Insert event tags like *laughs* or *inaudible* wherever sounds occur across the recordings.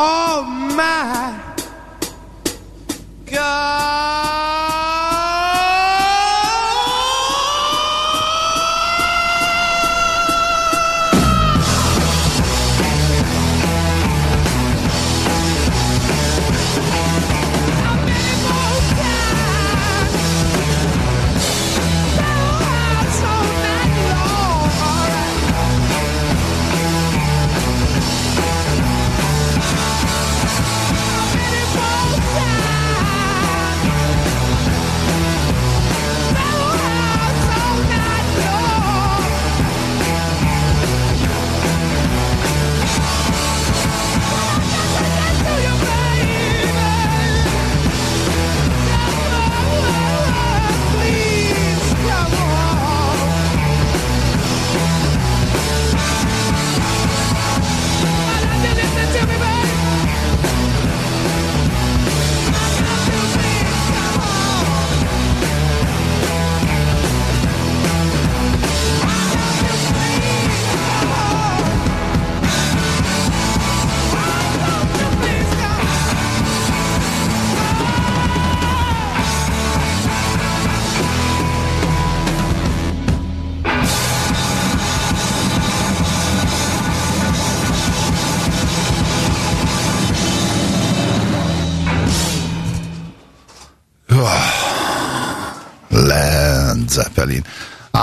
Oh my God.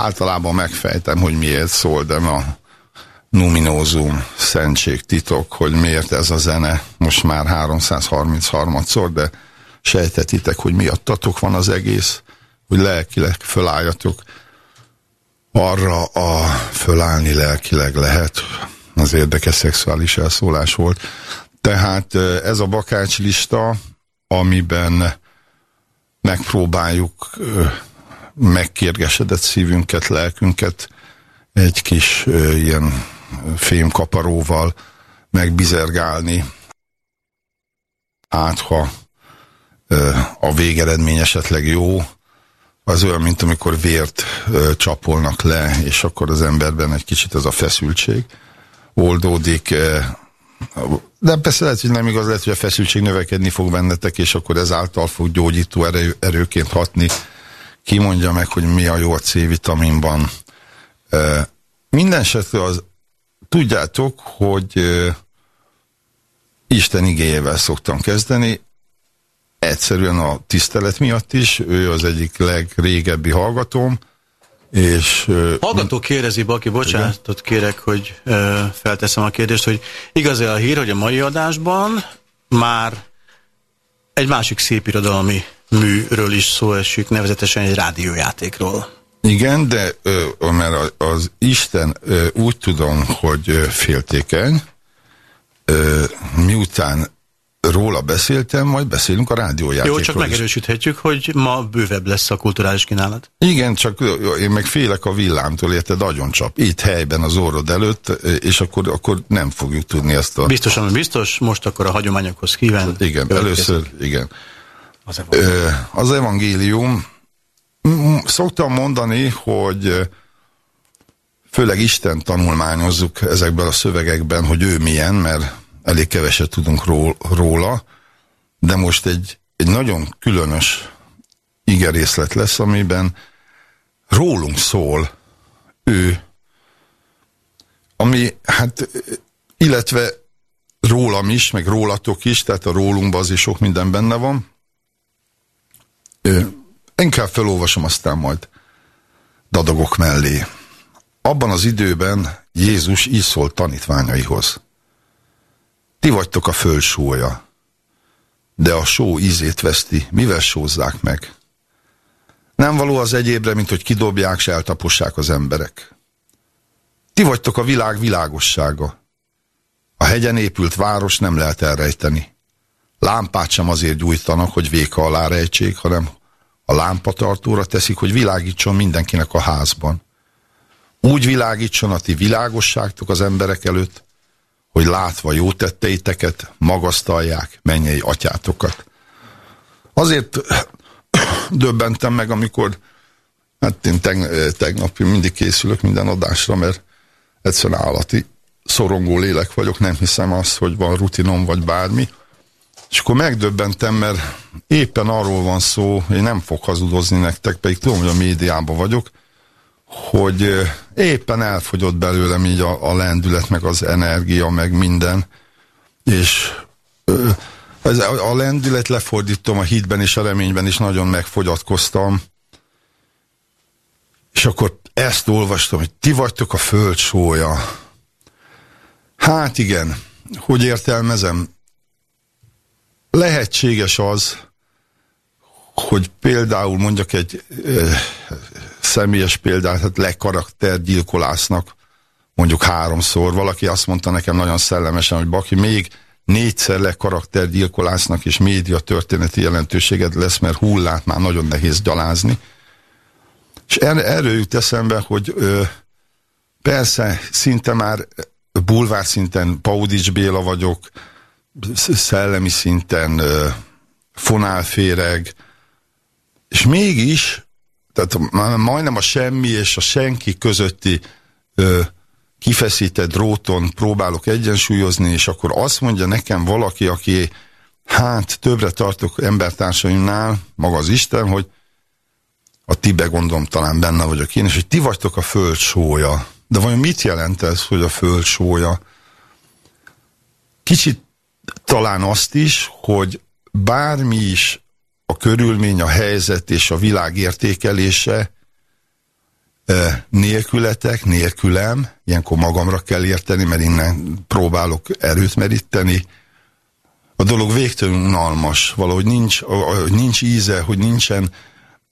Általában megfejtem, hogy miért szól, de ma numinózum, szentség, titok, hogy miért ez a zene most már 333-szor, de sejtetitek, hogy miattatok van az egész, hogy lelkileg fölálljatok. Arra a fölállni lelkileg lehet, az érdekes szexuális elszólás volt. Tehát ez a bakácslista, amiben megpróbáljuk megkérgesedett szívünket, lelkünket egy kis ö, ilyen fémkaparóval megbizergálni, át ha ö, a végeredmény esetleg jó, az olyan, mint amikor vért ö, csapolnak le, és akkor az emberben egy kicsit az a feszültség oldódik. Ö, de persze lehet, hogy nem igaz, lehet, hogy a feszültség növekedni fog bennetek, és akkor ezáltal fog gyógyító erő, erőként hatni ki mondja meg, hogy mi a jó a C-vitaminban. Minden esetre az, tudjátok, hogy Isten igényével szoktam kezdeni, egyszerűen a tisztelet miatt is, ő az egyik legrégebbi hallgatóm, és... Hallgató kérdezi, Baki, bocsánatot kérek, hogy ö, felteszem a kérdést, hogy igaz-e a hír, hogy a mai adásban már egy másik szép irodalmi műről is szó esik, nevezetesen egy rádiójátékról. Igen, de ö, mert az Isten ö, úgy tudom, hogy féltékeny, ö, miután róla beszéltem, majd beszélünk a rádiójátékról Jó, csak megerősíthetjük, hogy ma bővebb lesz a kulturális kínálat. Igen, csak én meg félek a villámtól, érted, nagyon csap. Itt helyben az orrod előtt, és akkor, akkor nem fogjuk tudni ezt a... Biztosan, biztos, most akkor a hagyományokhoz kíván. Igen, először, igen. Az evangélium. Az evangélium. Szoktam mondani, hogy főleg Isten tanulmányozzuk ezekben a szövegekben, hogy ő milyen, mert elég keveset tudunk róla, de most egy, egy nagyon különös igerészlet lesz, amiben rólunk szól ő, ami hát, illetve rólam is, meg rólatok is, tehát a rólunkban azért sok minden benne van, Inkább felolvasom aztán majd dadogok mellé. Abban az időben Jézus így szólt tanítványaihoz. Ti vagytok a fölsója, de a só ízét veszti, mivel sózzák meg? Nem való az egyébre, mint hogy kidobják, se eltapossák az emberek. Ti vagytok a világ világossága. A hegyen épült város nem lehet elrejteni. Lámpát sem azért gyújtanak, hogy véka alá rejtsék, hanem a lámpatartóra teszik, hogy világítson mindenkinek a házban. Úgy világítson a ti világosságtok az emberek előtt, hogy látva jó tetteiteket, magasztalják mennyei atyátokat. Azért *coughs* döbbentem meg, amikor hát én teg, tegnap mindig készülök minden adásra, mert egyszerűen állati szorongó lélek vagyok, nem hiszem azt, hogy van rutinom vagy bármi, És akkor megdöbbentem, mert éppen arról van szó, én nem fog hazudozni nektek, pedig tudom, hogy a médiában vagyok, hogy éppen elfogyott belőlem így a, a lendület, meg az energia, meg minden, és ez, a, lendület lefordítom a hitben és a reményben is nagyon megfogyatkoztam, és akkor ezt olvastam, hogy ti vagytok a föld sója. Hát igen, hogy értelmezem? Lehetséges az, hogy például mondjak egy ö, személyes példát, hát lekaraktergyilkolásznak mondjuk háromszor. Valaki azt mondta nekem nagyon szellemesen, hogy Baki, még négyszer lekaraktergyilkolásznak és média történeti jelentőséget lesz, mert hullát már nagyon nehéz gyalázni. És er, erről jut eszembe, hogy ö, persze szinte már bulvár szinten Paudics Béla vagyok, szellemi szinten fonálféreg, és mégis, tehát majdnem a semmi és a senki közötti ö, kifeszített dróton próbálok egyensúlyozni, és akkor azt mondja nekem valaki, aki hát többre tartok embertársaimnál, maga az Isten, hogy a tibe gondolom talán benne vagyok én, és hogy ti vagytok a föld sója. De vajon mit jelent ez, hogy a föld sója? Kicsit talán azt is, hogy bármi is a körülmény, a helyzet és a világ értékelése nélkületek, nélkülem, ilyenkor magamra kell érteni, mert innen próbálok erőt meríteni. A dolog végtelenül unalmas, valahogy nincs, nincs íze, hogy nincsen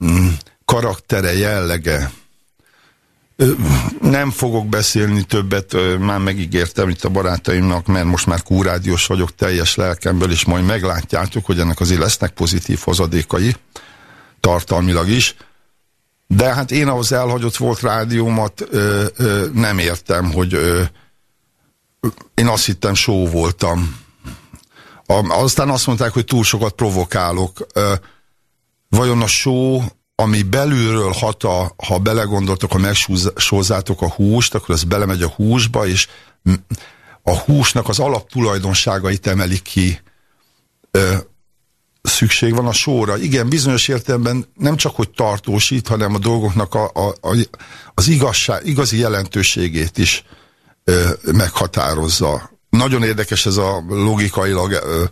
mm, karaktere, jellege. Nem fogok beszélni többet, már megígértem itt a barátaimnak, mert most már kúrádiós vagyok teljes lelkemből, és majd meglátjátok, hogy ennek azért lesznek pozitív hozadékai, tartalmilag is. De hát én ahhoz elhagyott volt rádiómat ö, ö, nem értem, hogy ö, én azt hittem só voltam. A, aztán azt mondták, hogy túl sokat provokálok. Ö, vajon a só ami belülről hat, a, ha belegondoltok, ha megsózzátok a húst, akkor ez belemegy a húsba, és a húsnak az alaptulajdonságait emelik ki. Ö, szükség van a sóra. Igen, bizonyos értelemben nem csak, hogy tartósít, hanem a dolgoknak a, a, a, az igazság, igazi jelentőségét is ö, meghatározza. Nagyon érdekes ez a logikailag ö,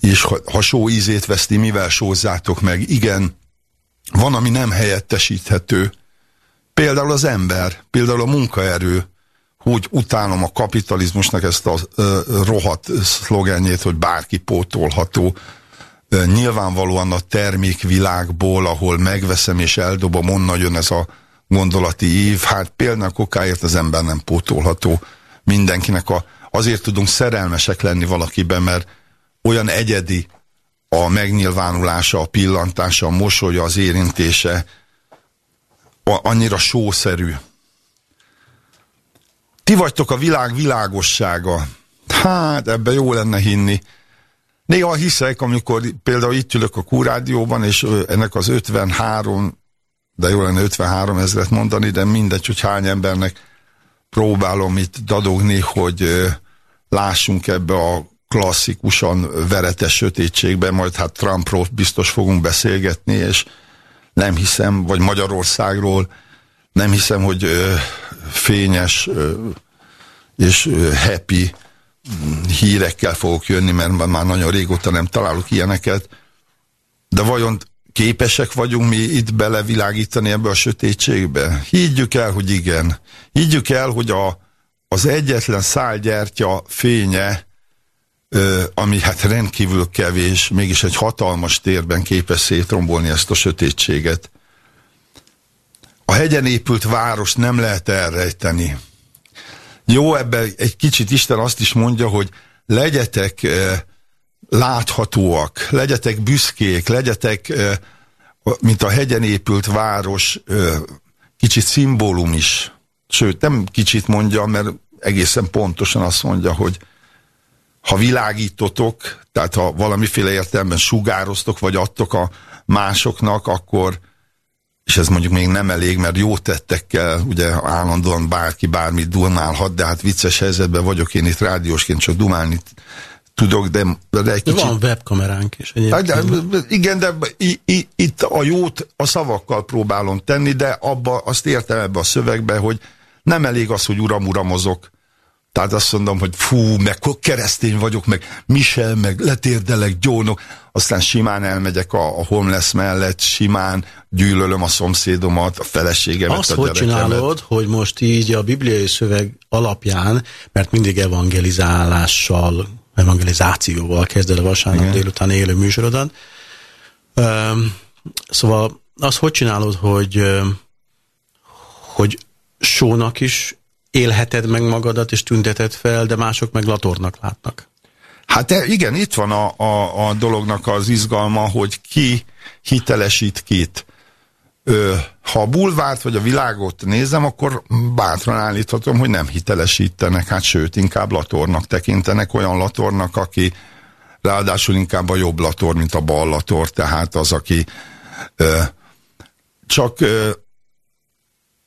és ha, ha só ízét veszti, mivel sózzátok meg. Igen, van, ami nem helyettesíthető. Például az ember, például a munkaerő, hogy utálom a kapitalizmusnak ezt a ö, rohadt szlogenjét, hogy bárki pótolható. Nyilvánvalóan a termékvilágból, ahol megveszem és eldobom, onnan jön ez a gondolati ív. Hát például kokáért az ember nem pótolható. Mindenkinek a, azért tudunk szerelmesek lenni valakiben, mert olyan egyedi, a megnyilvánulása, a pillantása, a mosolya, az érintése annyira sószerű. Ti vagytok a világ világossága. Hát, ebbe jó lenne hinni. Néha hiszek, amikor például itt ülök a Kúrádióban, és ennek az 53, de jó lenne 53 ezret mondani, de mindegy, hogy hány embernek próbálom itt dadogni, hogy lássunk ebbe a klasszikusan veretes sötétségben, majd hát Trumpról biztos fogunk beszélgetni, és nem hiszem, vagy Magyarországról, nem hiszem, hogy ö, fényes ö, és ö, happy hírekkel fogok jönni, mert már nagyon régóta nem találok ilyeneket. De vajon képesek vagyunk mi itt belevilágítani ebbe a sötétségbe? Higgyük el, hogy igen. Higgyük el, hogy a, az egyetlen szálgyertya fénye ami hát rendkívül kevés, mégis egy hatalmas térben képes szétrombolni ezt a sötétséget. A hegyen épült város nem lehet elrejteni. Jó, ebben egy kicsit Isten azt is mondja, hogy legyetek láthatóak, legyetek büszkék, legyetek, mint a hegyen épült város, kicsit szimbólum is. Sőt, nem kicsit mondja, mert egészen pontosan azt mondja, hogy ha világítotok, tehát ha valamiféle értelemben sugároztok, vagy adtok a másoknak, akkor, és ez mondjuk még nem elég, mert jó tettekkel, ugye állandóan bárki bármit dumálhat, de hát vicces helyzetben vagyok én itt rádiósként, csak dumálni tudok, de, de egy kicsit... Van webkameránk is egyébként. Hát, de, igen, de itt a jót a szavakkal próbálom tenni, de abba azt értem ebbe a szövegbe, hogy nem elég az, hogy uram, uramozok. Tehát azt mondom, hogy fú, meg keresztény vagyok, meg Michel, meg letérdelek, gyónok, aztán simán elmegyek a, a homeless mellett, simán gyűlölöm a szomszédomat, a feleségemet, Azt a hogy csinálod, hogy most így a bibliai szöveg alapján, mert mindig evangelizálással, evangelizációval kezded a vasárnap Igen. délután élő műsorodat, szóval azt hogy csinálod, hogy, hogy sónak is élheted meg magadat, és tünteted fel, de mások meg latornak látnak. Hát igen, itt van a, a, a dolognak az izgalma, hogy ki hitelesít kit. Ö, ha a bulvárt vagy a világot nézem, akkor bátran állíthatom, hogy nem hitelesítenek, hát sőt, inkább latornak tekintenek, olyan latornak, aki ráadásul inkább a jobb lator, mint a bal lator, tehát az, aki ö, csak ö,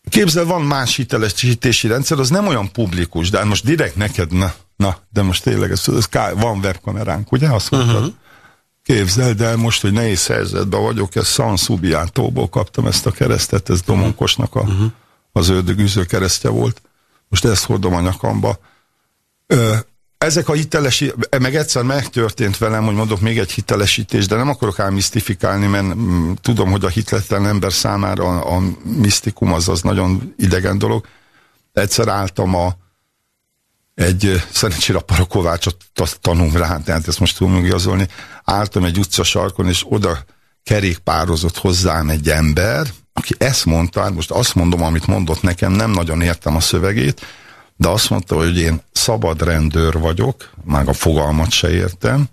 Képzel, van más hitelesítési rendszer, az nem olyan publikus, de hát most direkt neked, na, na de most tényleg ez, ez ká, van webkameránk, ugye? Azt mondtad? Uh -huh. Képzeld el most, hogy nehéz helyzetben vagyok, ez San Subiantóból kaptam ezt a keresztet, ez Domonkosnak a, uh -huh. az ördögűző keresztje volt. Most ezt hordom a nyakamba. Ö, ezek a hitelesi, meg egyszer megtörtént velem, hogy mondok még egy hitelesítés, de nem akarok ám misztifikálni, mert mm, tudom, hogy a hitletlen ember számára a, a misztikum az az nagyon idegen dolog. Egyszer álltam a egy, szerencsére a Parakovácsot tanul rá, tehát ezt most tudom igazolni, álltam egy utca sarkon, és oda kerékpározott hozzám egy ember, aki ezt mondta, hát most azt mondom, amit mondott nekem, nem nagyon értem a szövegét, de azt mondta, hogy én szabad rendőr vagyok, már a fogalmat se értem,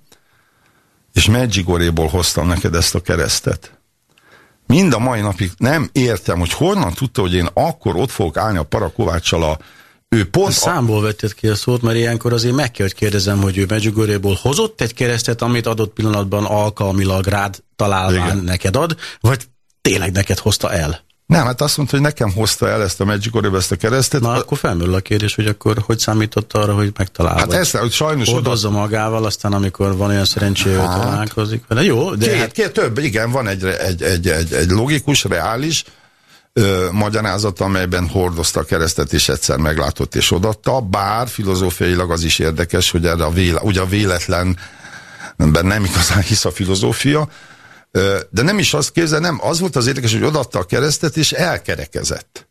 és Medjugorjéból hoztam neked ezt a keresztet. Mind a mai napig nem értem, hogy honnan tudta, hogy én akkor ott fogok állni a Parakováccsal a ő pont... A számból vetted ki a szót, mert ilyenkor azért meg kell, hogy kérdezem, hogy ő Medjugorjéból hozott egy keresztet, amit adott pillanatban alkalmilag rád találván Igen. neked ad, vagy tényleg neked hozta el? Nem, hát azt mondta, hogy nekem hozta el ezt a Magic Orb, ezt a keresztet. Na, akkor felmerül a kérdés, hogy akkor hogy számított arra, hogy megtalálja. Hát ezt, hogy sajnos... Hordozza oda... magával, aztán amikor van olyan szerencsé, hogy hát, találkozik vele. Jó, de... Két, hát... két, több, igen, van egy, egy, egy, egy, egy logikus, reális ö, magyarázat, amelyben hordozta a keresztet, és egyszer meglátott és odatta, bár filozófiailag az is érdekes, hogy erre a, véle, ugye a véletlen nem igazán hisz a filozófia, de nem is azt képzel, nem, az volt az érdekes, hogy odatta a keresztet, és elkerekezett.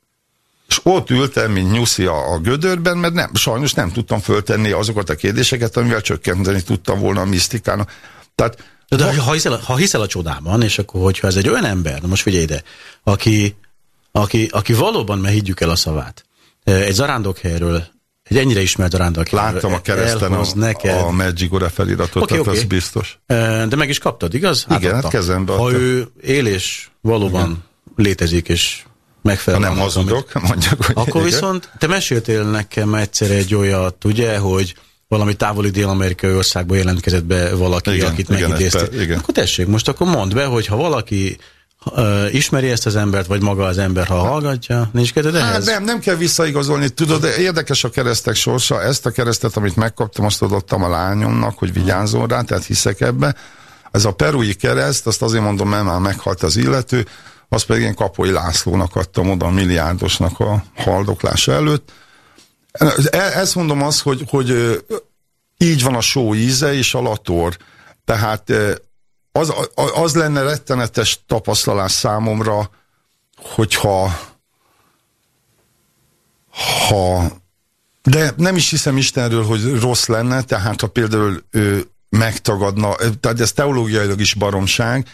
És ott ültem, mint nyuszi a, a gödörben, mert nem, sajnos nem tudtam föltenni azokat a kérdéseket, amivel csökkenteni tudtam volna a misztikának. Tehát, de, de ha, ha, hiszel, ha hiszel a csodában, és akkor hogyha ez egy olyan ember, na most figyelj ide, aki, aki, aki valóban, mert higgyük el a szavát, egy zarándokhelyről egy ennyire ismert arándal Láttam a kereszten a, neked. a Medjugorje feliratot, okay, tehát okay. ez biztos. De meg is kaptad, igaz? Igen, hát kezembe Ha ő él és valóban igen. létezik és megfelel. Ha nem hazudok, amit, *laughs* mondjuk, hogy Akkor igen. viszont te meséltél nekem egyszer egy olyat, ugye, hogy valami távoli dél-amerikai országban jelentkezett be valaki, igen, akit megidéztél. Akkor tessék, most akkor mondd be, hogy ha valaki Ismeri ezt az embert, vagy maga az ember, ha hallgatja? Nincs kedved hát ehhez? Hát nem, nem kell visszaigazolni. Tudod, de érdekes a keresztek sorsa. Ezt a keresztet, amit megkaptam, azt adottam a lányomnak, hogy vigyázzon rá, tehát hiszek ebbe. Ez a perui kereszt, azt azért mondom, mert már meghalt az illető, azt pedig én Kapoly Lászlónak adtam oda a milliárdosnak a haldoklása előtt. E, ezt mondom azt, hogy, hogy így van a só íze és a lator. Tehát az, az lenne rettenetes tapasztalás számomra, hogyha ha de nem is hiszem Istenről, hogy rossz lenne, tehát ha például ő megtagadna, tehát ez teológiailag is baromság,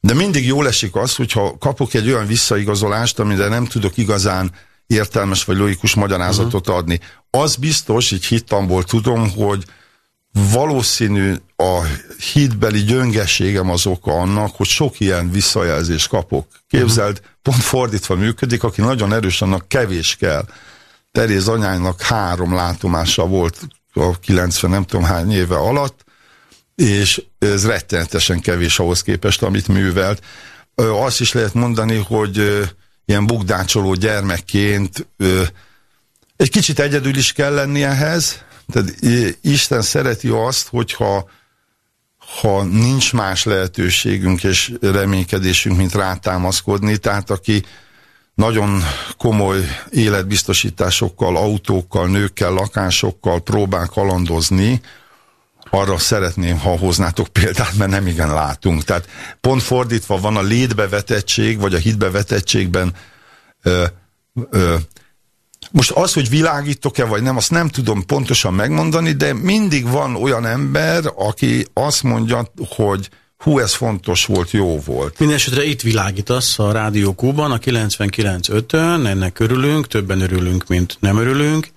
de mindig jól esik az, hogyha kapok egy olyan visszaigazolást, amire nem tudok igazán értelmes vagy logikus magyarázatot uh mhm. -huh. adni. Az biztos, így hittamból tudom, hogy valószínű a hitbeli gyöngességem az oka annak, hogy sok ilyen visszajelzést kapok. Képzeld, uh -huh. pont fordítva működik, aki nagyon erős, annak kevés kell. Teréz anyának három látomása volt a 90 nem tudom hány éve alatt, és ez rettenetesen kevés ahhoz képest, amit művelt. Azt is lehet mondani, hogy ilyen bukdácsoló gyermekként egy kicsit egyedül is kell lenni ehhez, Tehát Isten szereti azt, hogyha ha nincs más lehetőségünk és reménykedésünk, mint rátámaszkodni, tehát aki nagyon komoly életbiztosításokkal, autókkal, nőkkel, lakásokkal próbál kalandozni, arra szeretném, ha hoznátok példát, mert nem igen látunk. Tehát pont fordítva van a létbevetettség, vagy a hitbevetettségben ö, ö, most az, hogy világítok-e vagy nem, azt nem tudom pontosan megmondani, de mindig van olyan ember, aki azt mondja, hogy hú, ez fontos volt, jó volt. Mindenesetre itt világítasz a Rádió Kúban, a 99.5-ön, ennek örülünk, többen örülünk, mint nem örülünk.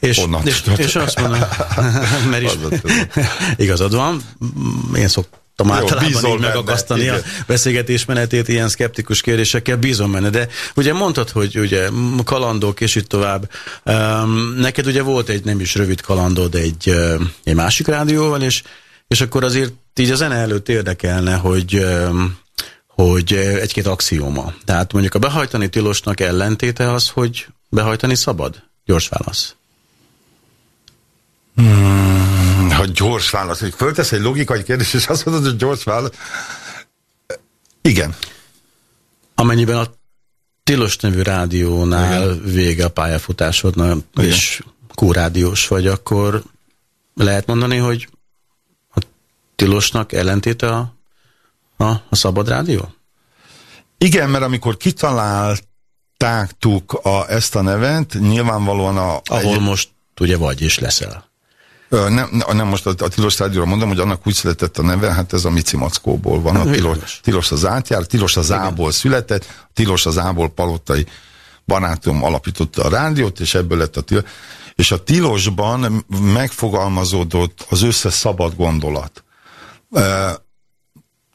És, és, és azt mondom, *laughs* mert is *laughs* igazad van, én szok, szoktam általában így megakasztani igen. a beszélgetés menetét ilyen szkeptikus kérdésekkel, bízom benne. De ugye mondtad, hogy ugye kalandok és itt tovább. Um, neked ugye volt egy nem is rövid kalandod egy, egy másik rádióval, és, és akkor azért így a zene előtt érdekelne, hogy um, hogy egy-két axióma. Tehát mondjuk a behajtani tilosnak ellentéte az, hogy behajtani szabad? Gyors válasz. Hmm, ha gyors válasz, hogy föltesz egy logikai kérdés, és azt mondod, hogy gyors válasz. Igen. Amennyiben a Tilos nevű rádiónál Igen. vége a pályafutásodnak, Igen. és kórádiós vagy, akkor lehet mondani, hogy a Tilosnak ellentéte a, a, a Szabad Rádió? Igen, mert amikor kitalálták a, ezt a nevet, nyilvánvalóan a... Ahol egy... most ugye vagy és leszel. Nem, nem most a, a Tilos rádióra mondom, hogy annak úgy született a neve, hát ez a Mici Mackóból van. A tilos, tilos az átjár, Tilos az Ából született, Tilos az Ából palottai barátom alapította a rádiót, és ebből lett a Tilos. És a Tilosban megfogalmazódott az összes szabad gondolat.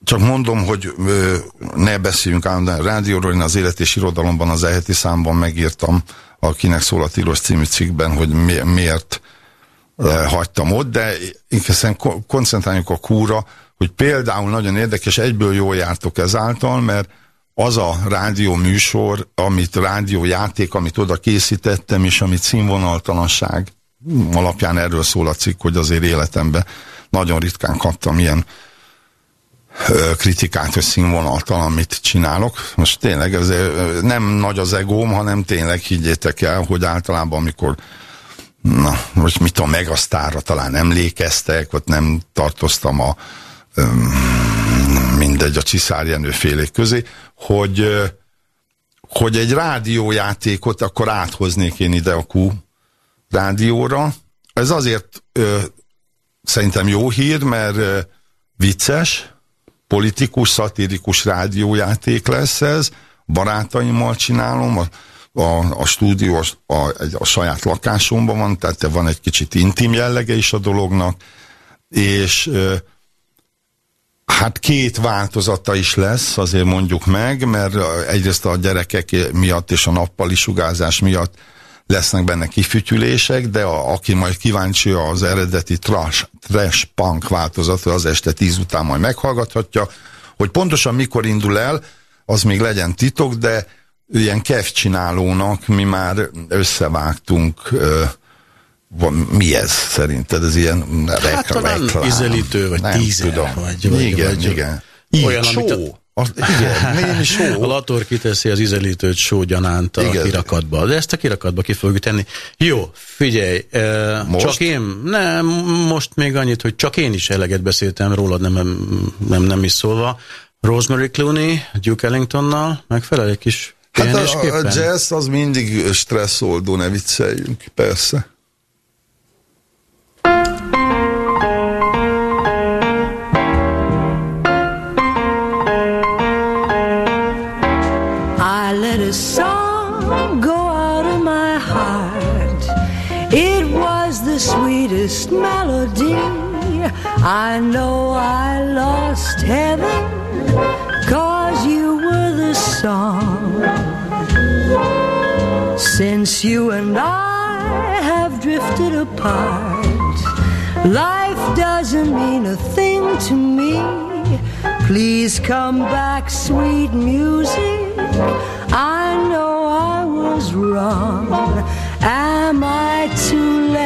Csak mondom, hogy ne beszéljünk állandóan a rádióról, én az élet és irodalomban az eheti számban megírtam, akinek szól a Tilos című cikkben, hogy miért hagytam ott, de inkább koncentráljunk a kúra, hogy például nagyon érdekes, egyből jól jártok ezáltal, mert az a rádió műsor, amit rádiójáték, amit oda készítettem, és amit színvonaltalanság alapján erről szól a cikk, hogy azért életemben nagyon ritkán kaptam ilyen kritikát, hogy színvonaltalan, amit csinálok. Most tényleg ez nem nagy az egóm, hanem tényleg higgyétek el, hogy általában amikor na, most mit tudom, Megasztárra talán emlékeztek, vagy nem tartoztam a mindegy, a Csiszár félék közé, hogy, hogy egy rádiójátékot akkor áthoznék én ide a Q rádióra. Ez azért ö, szerintem jó hír, mert ö, vicces, politikus, szatirikus rádiójáték lesz ez, barátaimmal csinálom, a a, a stúdió a, a, a saját lakásomban van, tehát van egy kicsit intim jellege is a dolognak, és hát két változata is lesz, azért mondjuk meg, mert egyrészt a gyerekek miatt és a nappali sugárzás miatt lesznek benne kifütyülések, de a, aki majd kíváncsi az eredeti trash, trash punk változatra, az este tíz után majd meghallgathatja, hogy pontosan mikor indul el, az még legyen titok, de ilyen csinálónak mi már összevágtunk mi ez szerinted? Ez ilyen hát, reklám? izelítő, vagy nem tízer, tudom. Vagy, vagy, igen, vagy, igen. Így, olyan, amit a, az, igen, némi *laughs* só. A Lator kiteszi az ízelítőt sógyanánt a igen. kirakatba, de ezt a kirakatba ki fogjuk tenni. Jó, figyelj, most? csak én, nem, most még annyit, hogy csak én is eleget beszéltem rólad, nem, nem, nem is szólva. Rosemary Clooney, Duke Ellingtonnal, megfelel egy kis Hát a, a jazz az mindig stresszoldó, ne vicceljünk, persze. I let a song go out of my heart. It was the sweetest melody. I know I lost heaven song Since you and I have drifted apart, life doesn't mean a thing to me. Please come back, sweet music. I know I was wrong. Am I too late?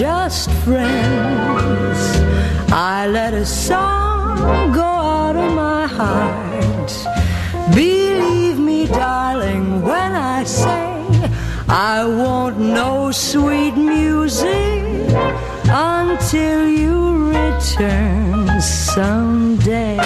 Just friends. I let a song go out of my heart. Believe me, darling, when I say I won't know sweet music until you return someday.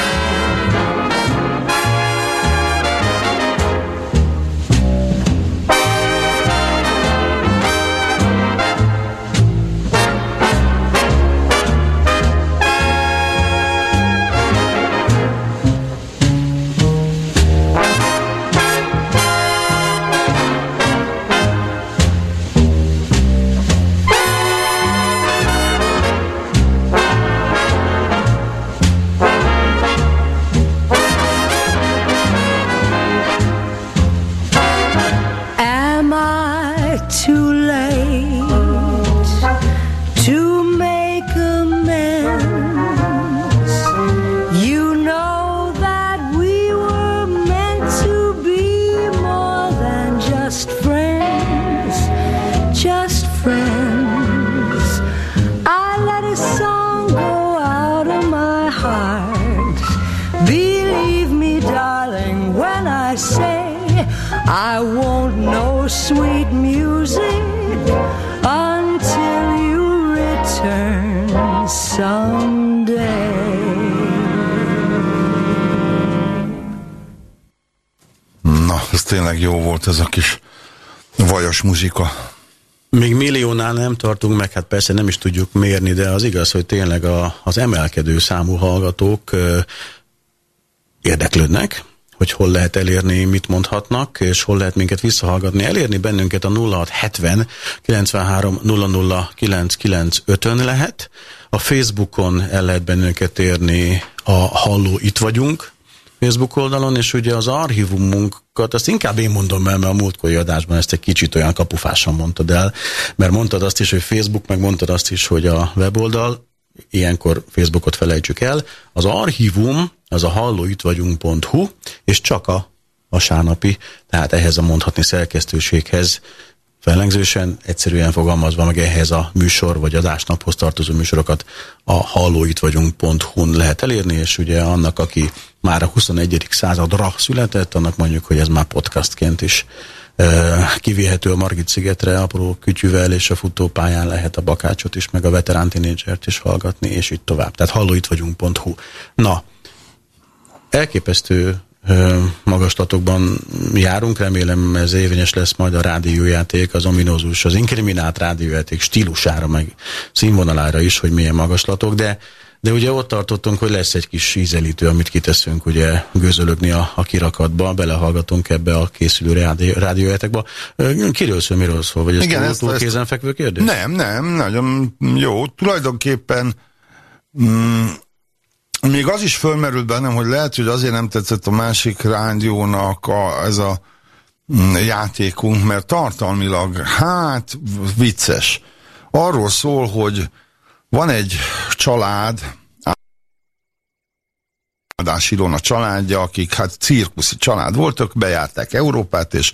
Jó volt ez a kis vajas muzika. Még milliónál nem tartunk meg, hát persze nem is tudjuk mérni, de az igaz, hogy tényleg a, az emelkedő számú hallgatók ö, érdeklődnek, hogy hol lehet elérni, mit mondhatnak, és hol lehet minket visszahallgatni. Elérni bennünket a 0670 93 00 995-ön lehet. A Facebookon el lehet bennünket érni a Halló Itt Vagyunk Facebook oldalon, és ugye az archívumunkat, azt inkább én mondom el, mert a múltkori adásban ezt egy kicsit olyan kapufásan mondtad el, mert mondtad azt is, hogy Facebook, meg mondtad azt is, hogy a weboldal, ilyenkor Facebookot felejtsük el, az archívum, az a hallóittvagyunk.hu, és csak a vasárnapi, tehát ehhez a mondhatni szerkesztőséghez Fellengzősen, egyszerűen fogalmazva meg ehhez a műsor vagy adásnaphoz tartozó műsorokat a hallóitvegyünk.hu-n lehet elérni, és ugye annak, aki már a 21. századra született, annak mondjuk, hogy ez már podcastként is kivihető a Margit szigetre apró kütyüvel, és a futópályán lehet a bakácsot is, meg a veterán tínédzsert is hallgatni, és így tovább. Tehát hallóitvegyünk.hu. Na, elképesztő magaslatokban járunk, remélem ez érvényes lesz majd a rádiójáték, az ominózus, az inkriminált rádiójáték stílusára, meg színvonalára is, hogy milyen magaslatok, de de ugye ott tartottunk, hogy lesz egy kis ízelítő, amit kiteszünk ugye gőzölögni a, a kirakatba, belehallgatunk ebbe a készülő rádió, rádiójátékba. Kiről szól, miről szól? Vagy ez Igen, túl, ezt, túl ezt, kézenfekvő kérdés? Nem, nem, nagyon jó. Tulajdonképpen mm, még az is fölmerült bennem, hogy lehet, hogy azért nem tetszett a másik rádiónak a, ez a mm, játékunk, mert tartalmilag, hát vicces. Arról szól, hogy van egy család, Ádás Ilona családja, akik hát cirkuszi család voltak, bejárták Európát, és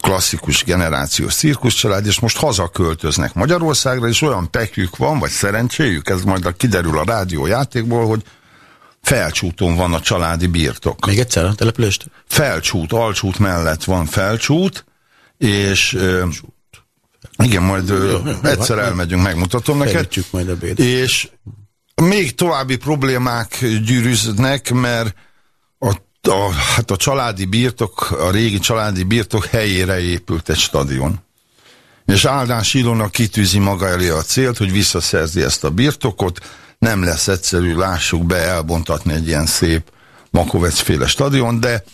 klasszikus generációs cirkuszcsalád, és most hazaköltöznek Magyarországra, és olyan pekjük van, vagy szerencséjük, ez majd a kiderül a rádiójátékból, hogy felcsúton van a családi birtok. Még egyszer a települést? Felcsút, alcsút mellett van felcsút, és felcsút. igen, majd jó, jó, egyszer jó, elmegyünk, megmutatom neked. majd a És még további problémák gyűrűznek, mert a hát a családi birtok, a régi családi birtok helyére épült egy stadion. És Áldás Ilona kitűzi maga elé a célt, hogy visszaszerzi ezt a birtokot, nem lesz egyszerű, lássuk be, elbontatni egy ilyen szép Makovec féle stadion, de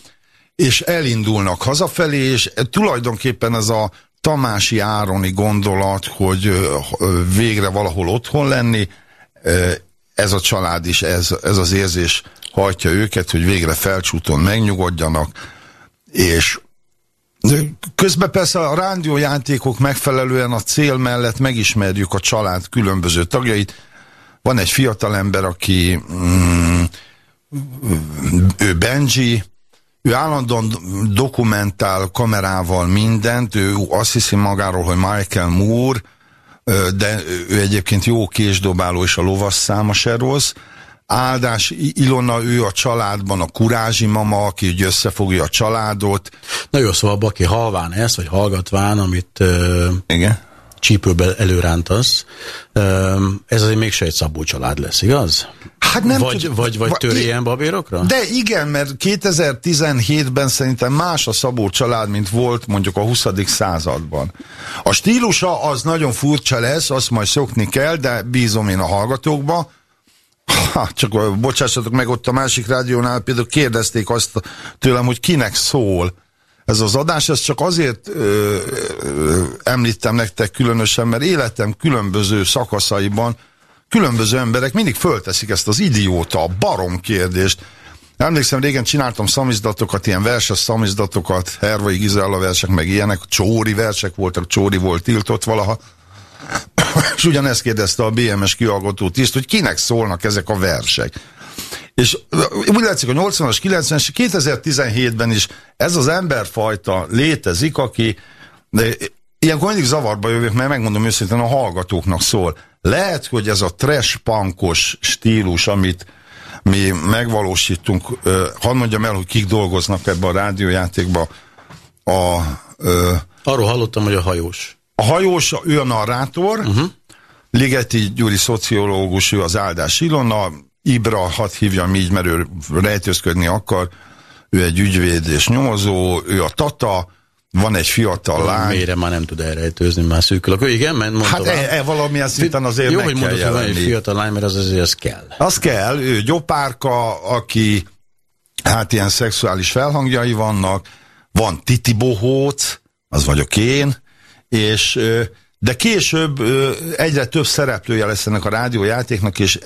és elindulnak hazafelé, és tulajdonképpen ez a Tamási Ároni gondolat, hogy végre valahol otthon lenni, ez a család is, ez, ez az érzés hajtja őket, hogy végre felcsúton megnyugodjanak, és közben persze a rádiójátékok megfelelően a cél mellett megismerjük a család különböző tagjait. Van egy fiatalember, aki mm, ő Benji, ő állandóan dokumentál kamerával mindent, ő azt hiszi magáról, hogy Michael Moore, de ő egyébként jó késdobáló, és a lovas száma se rossz. Áldás Ilona, ő a családban a kurázsi mama, aki úgy összefogja a családot. Na jó, szóval aki halván ezt, vagy hallgatván, amit uh, Igen? Csípőbe előrántasz, ez azért mégse egy szabó család lesz, igaz? Hát nem vagy, tud, vagy, vagy tör ilyen babérokra? De igen, mert 2017-ben szerintem más a Szabó család, mint volt mondjuk a 20. században. A stílusa az nagyon furcsa lesz, azt majd szokni kell, de bízom én a hallgatókba. Ha, csak bocsássatok meg, ott a másik rádiónál például kérdezték azt tőlem, hogy kinek szól ez az adás, ez csak azért ö, ö, említem nektek különösen, mert életem különböző szakaszaiban különböző emberek mindig fölteszik ezt az idióta, barom kérdést. Emlékszem, régen csináltam szamizdatokat, ilyen verses szamizdatokat, Hervai Gizella versek, meg ilyenek, csóri versek voltak, csóri volt tiltott valaha. *coughs* És ugyanezt kérdezte a BMS kialgotó tiszt, hogy kinek szólnak ezek a versek. És úgy látszik, a 80-as, 90-es, 2017-ben is ez az emberfajta létezik, aki de ilyenkor mindig zavarba jövök, mert megmondom őszintén, a hallgatóknak szól. Lehet, hogy ez a trash punkos stílus, amit mi megvalósítunk, hadd mondjam el, hogy kik dolgoznak ebbe a rádiójátékba. A, ö, Arról hallottam, hogy a hajós. A hajós, ő a narrátor, uh -huh. Ligeti Gyuri szociológus, ő az Áldás Ilona, Ibra, hadd hívjam így, mert ő rejtőzködni akar, ő egy ügyvéd és nyomozó, ő a Tata, van egy fiatal lány. Mélyre már nem tud elrejtőzni, már szűkül. Akkor igen, ment, mondta. Hát e, e, valamilyen szinten azért Jó, meg hogy kell mondod, hogy van egy fiatal lány, mert az azért az kell. Az kell, ő gyopárka, aki hát ilyen szexuális felhangjai vannak, van Titi Bohóc, az vagyok én, és de később egyre több szereplője lesz ennek a rádiójátéknak, és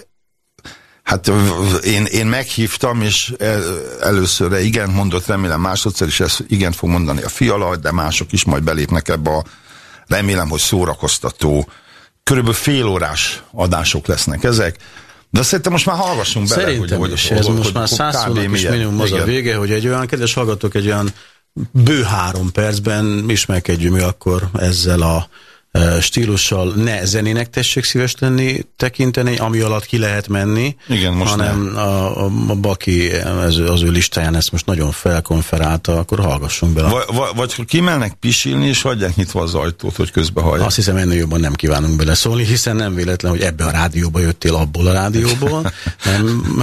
Hát én, én meghívtam, és előszörre igen mondott, remélem másodszor is ezt igen fog mondani a fiala, de mások is majd belépnek ebbe a remélem, hogy szórakoztató, körülbelül félórás adások lesznek ezek. De szerintem most már hallgassunk bele, Szerintem hogy, is, hogy, ez hogy, most hogy, már százszónak is minimum az a vége, hogy egy olyan kedves hallgatók egy olyan bő három percben ismerkedjünk mi akkor ezzel a stílussal ne zenének tessék szíves lenni, tekinteni, ami alatt ki lehet menni, Igen, most hanem a, a, a Baki ez, az ő listáján ezt most nagyon felkonferálta, akkor hallgassunk bele. Va, va, vagy kimennek pisilni, és hagyják nyitva az ajtót, hogy közben hallják. Azt hiszem, ennél jobban nem kívánunk beleszólni, hiszen nem véletlen, hogy ebbe a rádióba jöttél abból a rádióból, *laughs* nem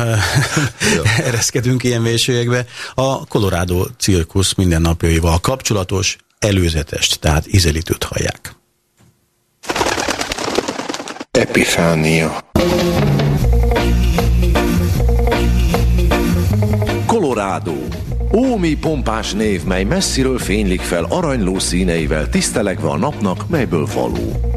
*laughs* ereszkedünk ilyen mélységekbe. A Colorado cirkusz mindennapjaival kapcsolatos előzetest, tehát ízelítőt hallják. Epifánia. Colorado. Ómi pompás név, mely messziről fénylik fel aranyló színeivel, tisztelegve a napnak, melyből való.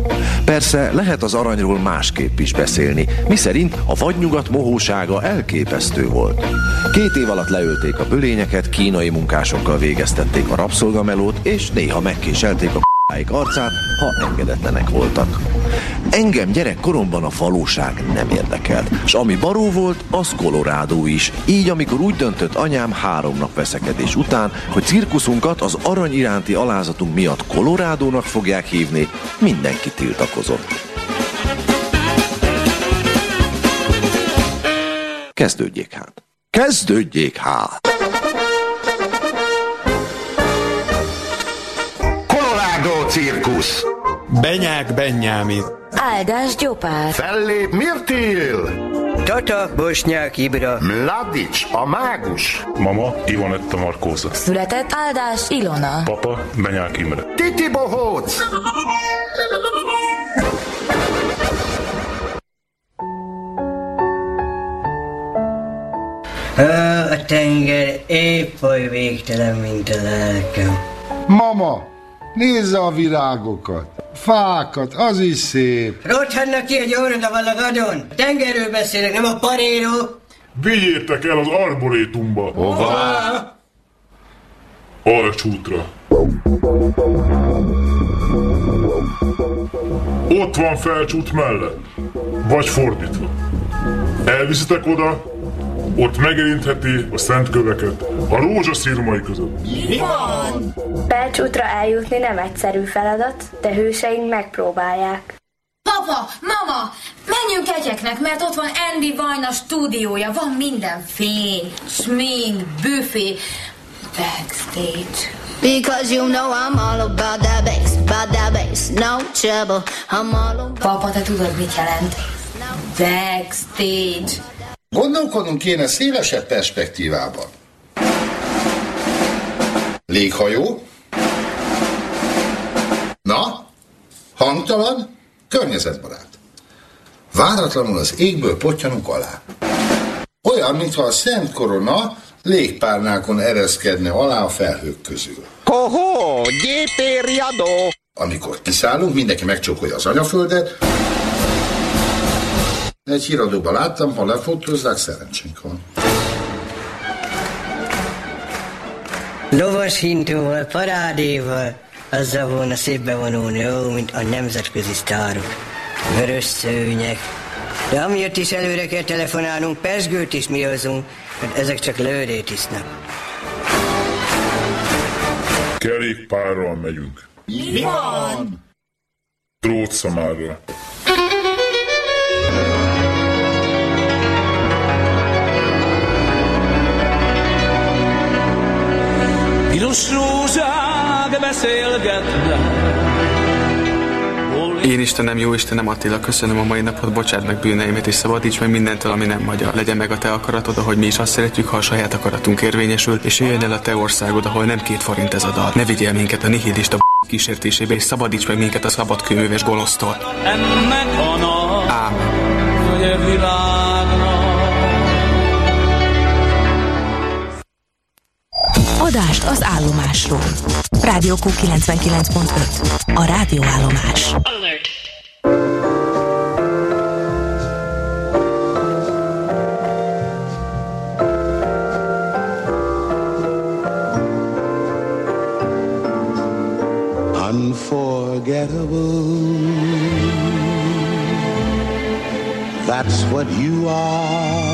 Persze lehet az aranyról másképp is beszélni, miszerint a vadnyugat mohósága elképesztő volt. Két év alatt leölték a bölényeket, kínai munkásokkal végeztették a rabszolgamelót, és néha megkéselték a arcát, ha engedetlenek voltak. Engem gyerekkoromban a valóság nem érdekelt, és ami baró volt, az Colorado is. Így, amikor úgy döntött anyám három nap veszekedés után, hogy cirkuszunkat az arany iránti alázatunk miatt Colorado-nak fogják hívni, mindenki tiltakozott. Kezdődjék hát! Kezdődjék hát! Cirkusz! Benyák Benyámi. Áldás Gyopár. Fellép Mirtil. Tata Bosnyák Ibra. Mladic, a mágus. Mama Ivonetta Markóza. Született Áldás Ilona. Papa Benyák Imre. Titi Bohóc. A tenger épp oly végtelen, mint a lelkem. Mama, nézze a virágokat, fákat, az is szép. Rothannak ki egy óroda valagadon. A tengerről beszélek, nem a paréró. Vigyétek el az arborétumba. Arra csútra. Ott van felcsút mellett. Vagy fordítva. Elviszitek oda, Ott megérintheti a szent köveket a rózsaszírmai között. Mi van? Pelcs útra eljutni nem egyszerű feladat, de hőseink megpróbálják. Papa, mama, menjünk egyeknek, mert ott van Andy Vajna stúdiója, van minden fény, smink, büfé, backstage. Because you know I'm all about that bass, about that bass, no trouble. I'm all about Papa, te tudod, mit jelent? Backstage. Gondolkodnunk kéne szélesebb perspektívában. Léghajó? Na? Hangtalan? Környezetbarát. Váratlanul az égből potyanunk alá. Olyan, mintha a Szent Korona légpárnákon ereszkedne alá a felhők közül. Ho-ho, gyépériadó! Amikor kiszállunk, mindenki megcsókolja az anyaföldet. Egy híradóban láttam, ha lefotózzák, szerencsénk van. Lovas hintóval, parádéval, azzal volna szép bevonulni, jó, mint a nemzetközi sztárok. Vörös szőnyek. De amiért is előre kell telefonálnunk, pesgőt is mi hozunk, mert ezek csak lődét isznak. Kerékpárral megyünk. Mi van? Drótszamára. Piros rózsák beszélgetnek Én Istenem, jó Istenem Attila, köszönöm a mai napot, bocsát meg bűneimet és szabadíts meg mindentől, ami nem magyar. Legyen meg a te akaratod, ahogy mi is azt szeretjük, ha a saját akaratunk érvényesül, és jöjjön el a te országod, ahol nem két forint ez a dal. Ne vigyél minket a nihilista kísértésébe, és szabadíts meg minket a szabadkőműves gonosztól. ennek a nap, Ámen. Adást az állomásról. Rádió Q 99.5. A rádióállomás. Unforgettable. That's what you are.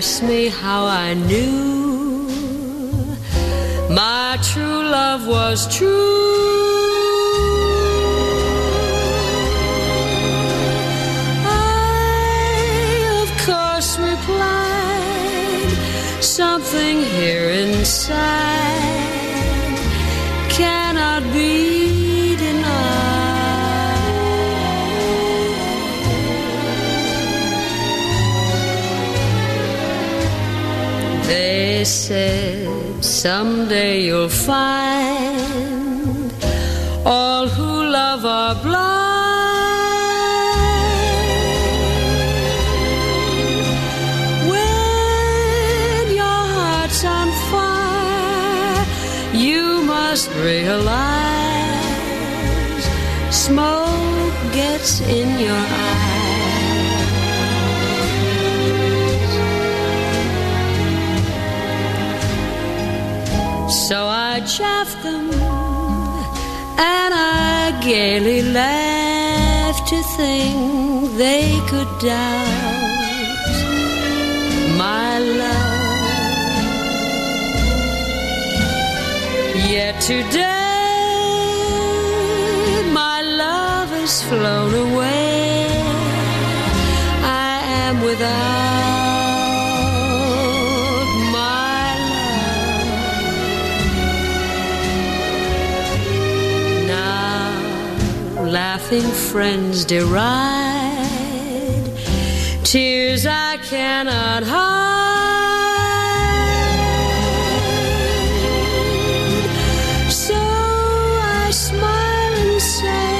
Asked me how I knew my true love was true. I, of course, replied something here inside said someday you'll find chaffed them and I gaily laughed to think they could doubt my love. Yet today my love has flown away. Laughing friends deride tears I cannot hide. So I smile and say,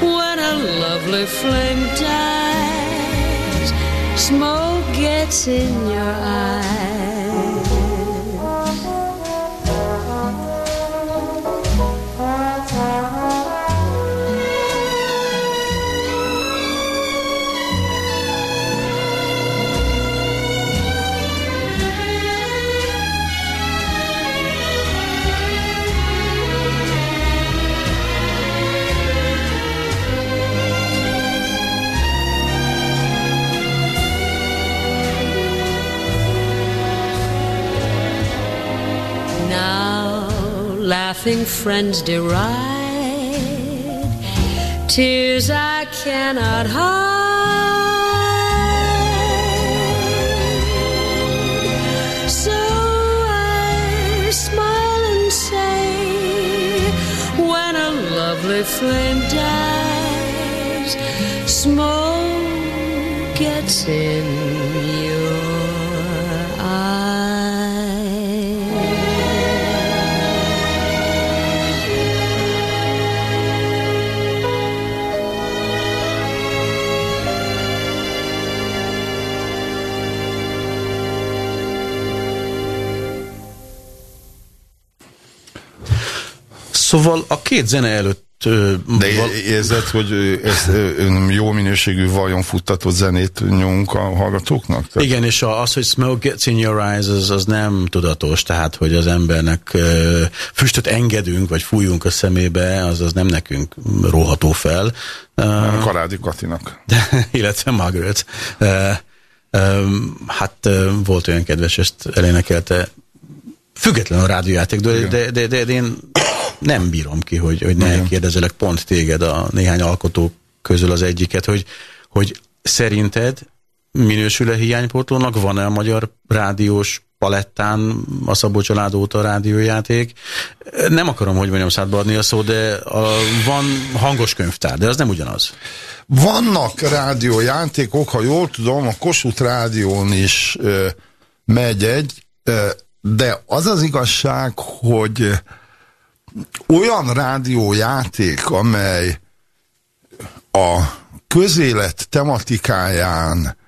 when a lovely flame dies, smoke gets in your eyes. Laughing friends deride tears I cannot hide. So I smile and say, when a lovely flame dies, smoke gets in your Szóval a két zene előtt De val- érzed, hogy ez jó minőségű vajon futtatott zenét nyomunk a hallgatóknak? Tehát Igen, és az, hogy smoke gets in your eyes, az, az nem tudatos, tehát, hogy az embernek füstöt engedünk, vagy fújunk a szemébe, az, az nem nekünk róható fel. Ö, Karádi Katinak. de, *laughs* illetve Margaret. Hát volt olyan kedves, ezt elénekelte, független a rádiójátéktól, de, de, de, de én nem bírom ki, hogy, hogy ne kérdezelek pont téged a néhány alkotó közül az egyiket, hogy, hogy szerinted minősül-e hiánypótlónak, van-e a magyar rádiós palettán a Szabó család óta a rádiójáték. Nem akarom, hogy mondjam szádba adni a szó, de a, van hangos könyvtár, de az nem ugyanaz. Vannak rádiójátékok, ha jól tudom, a Kossuth rádión is ö, megy egy, ö, de az az igazság, hogy olyan rádiójáték, amely a közélet tematikáján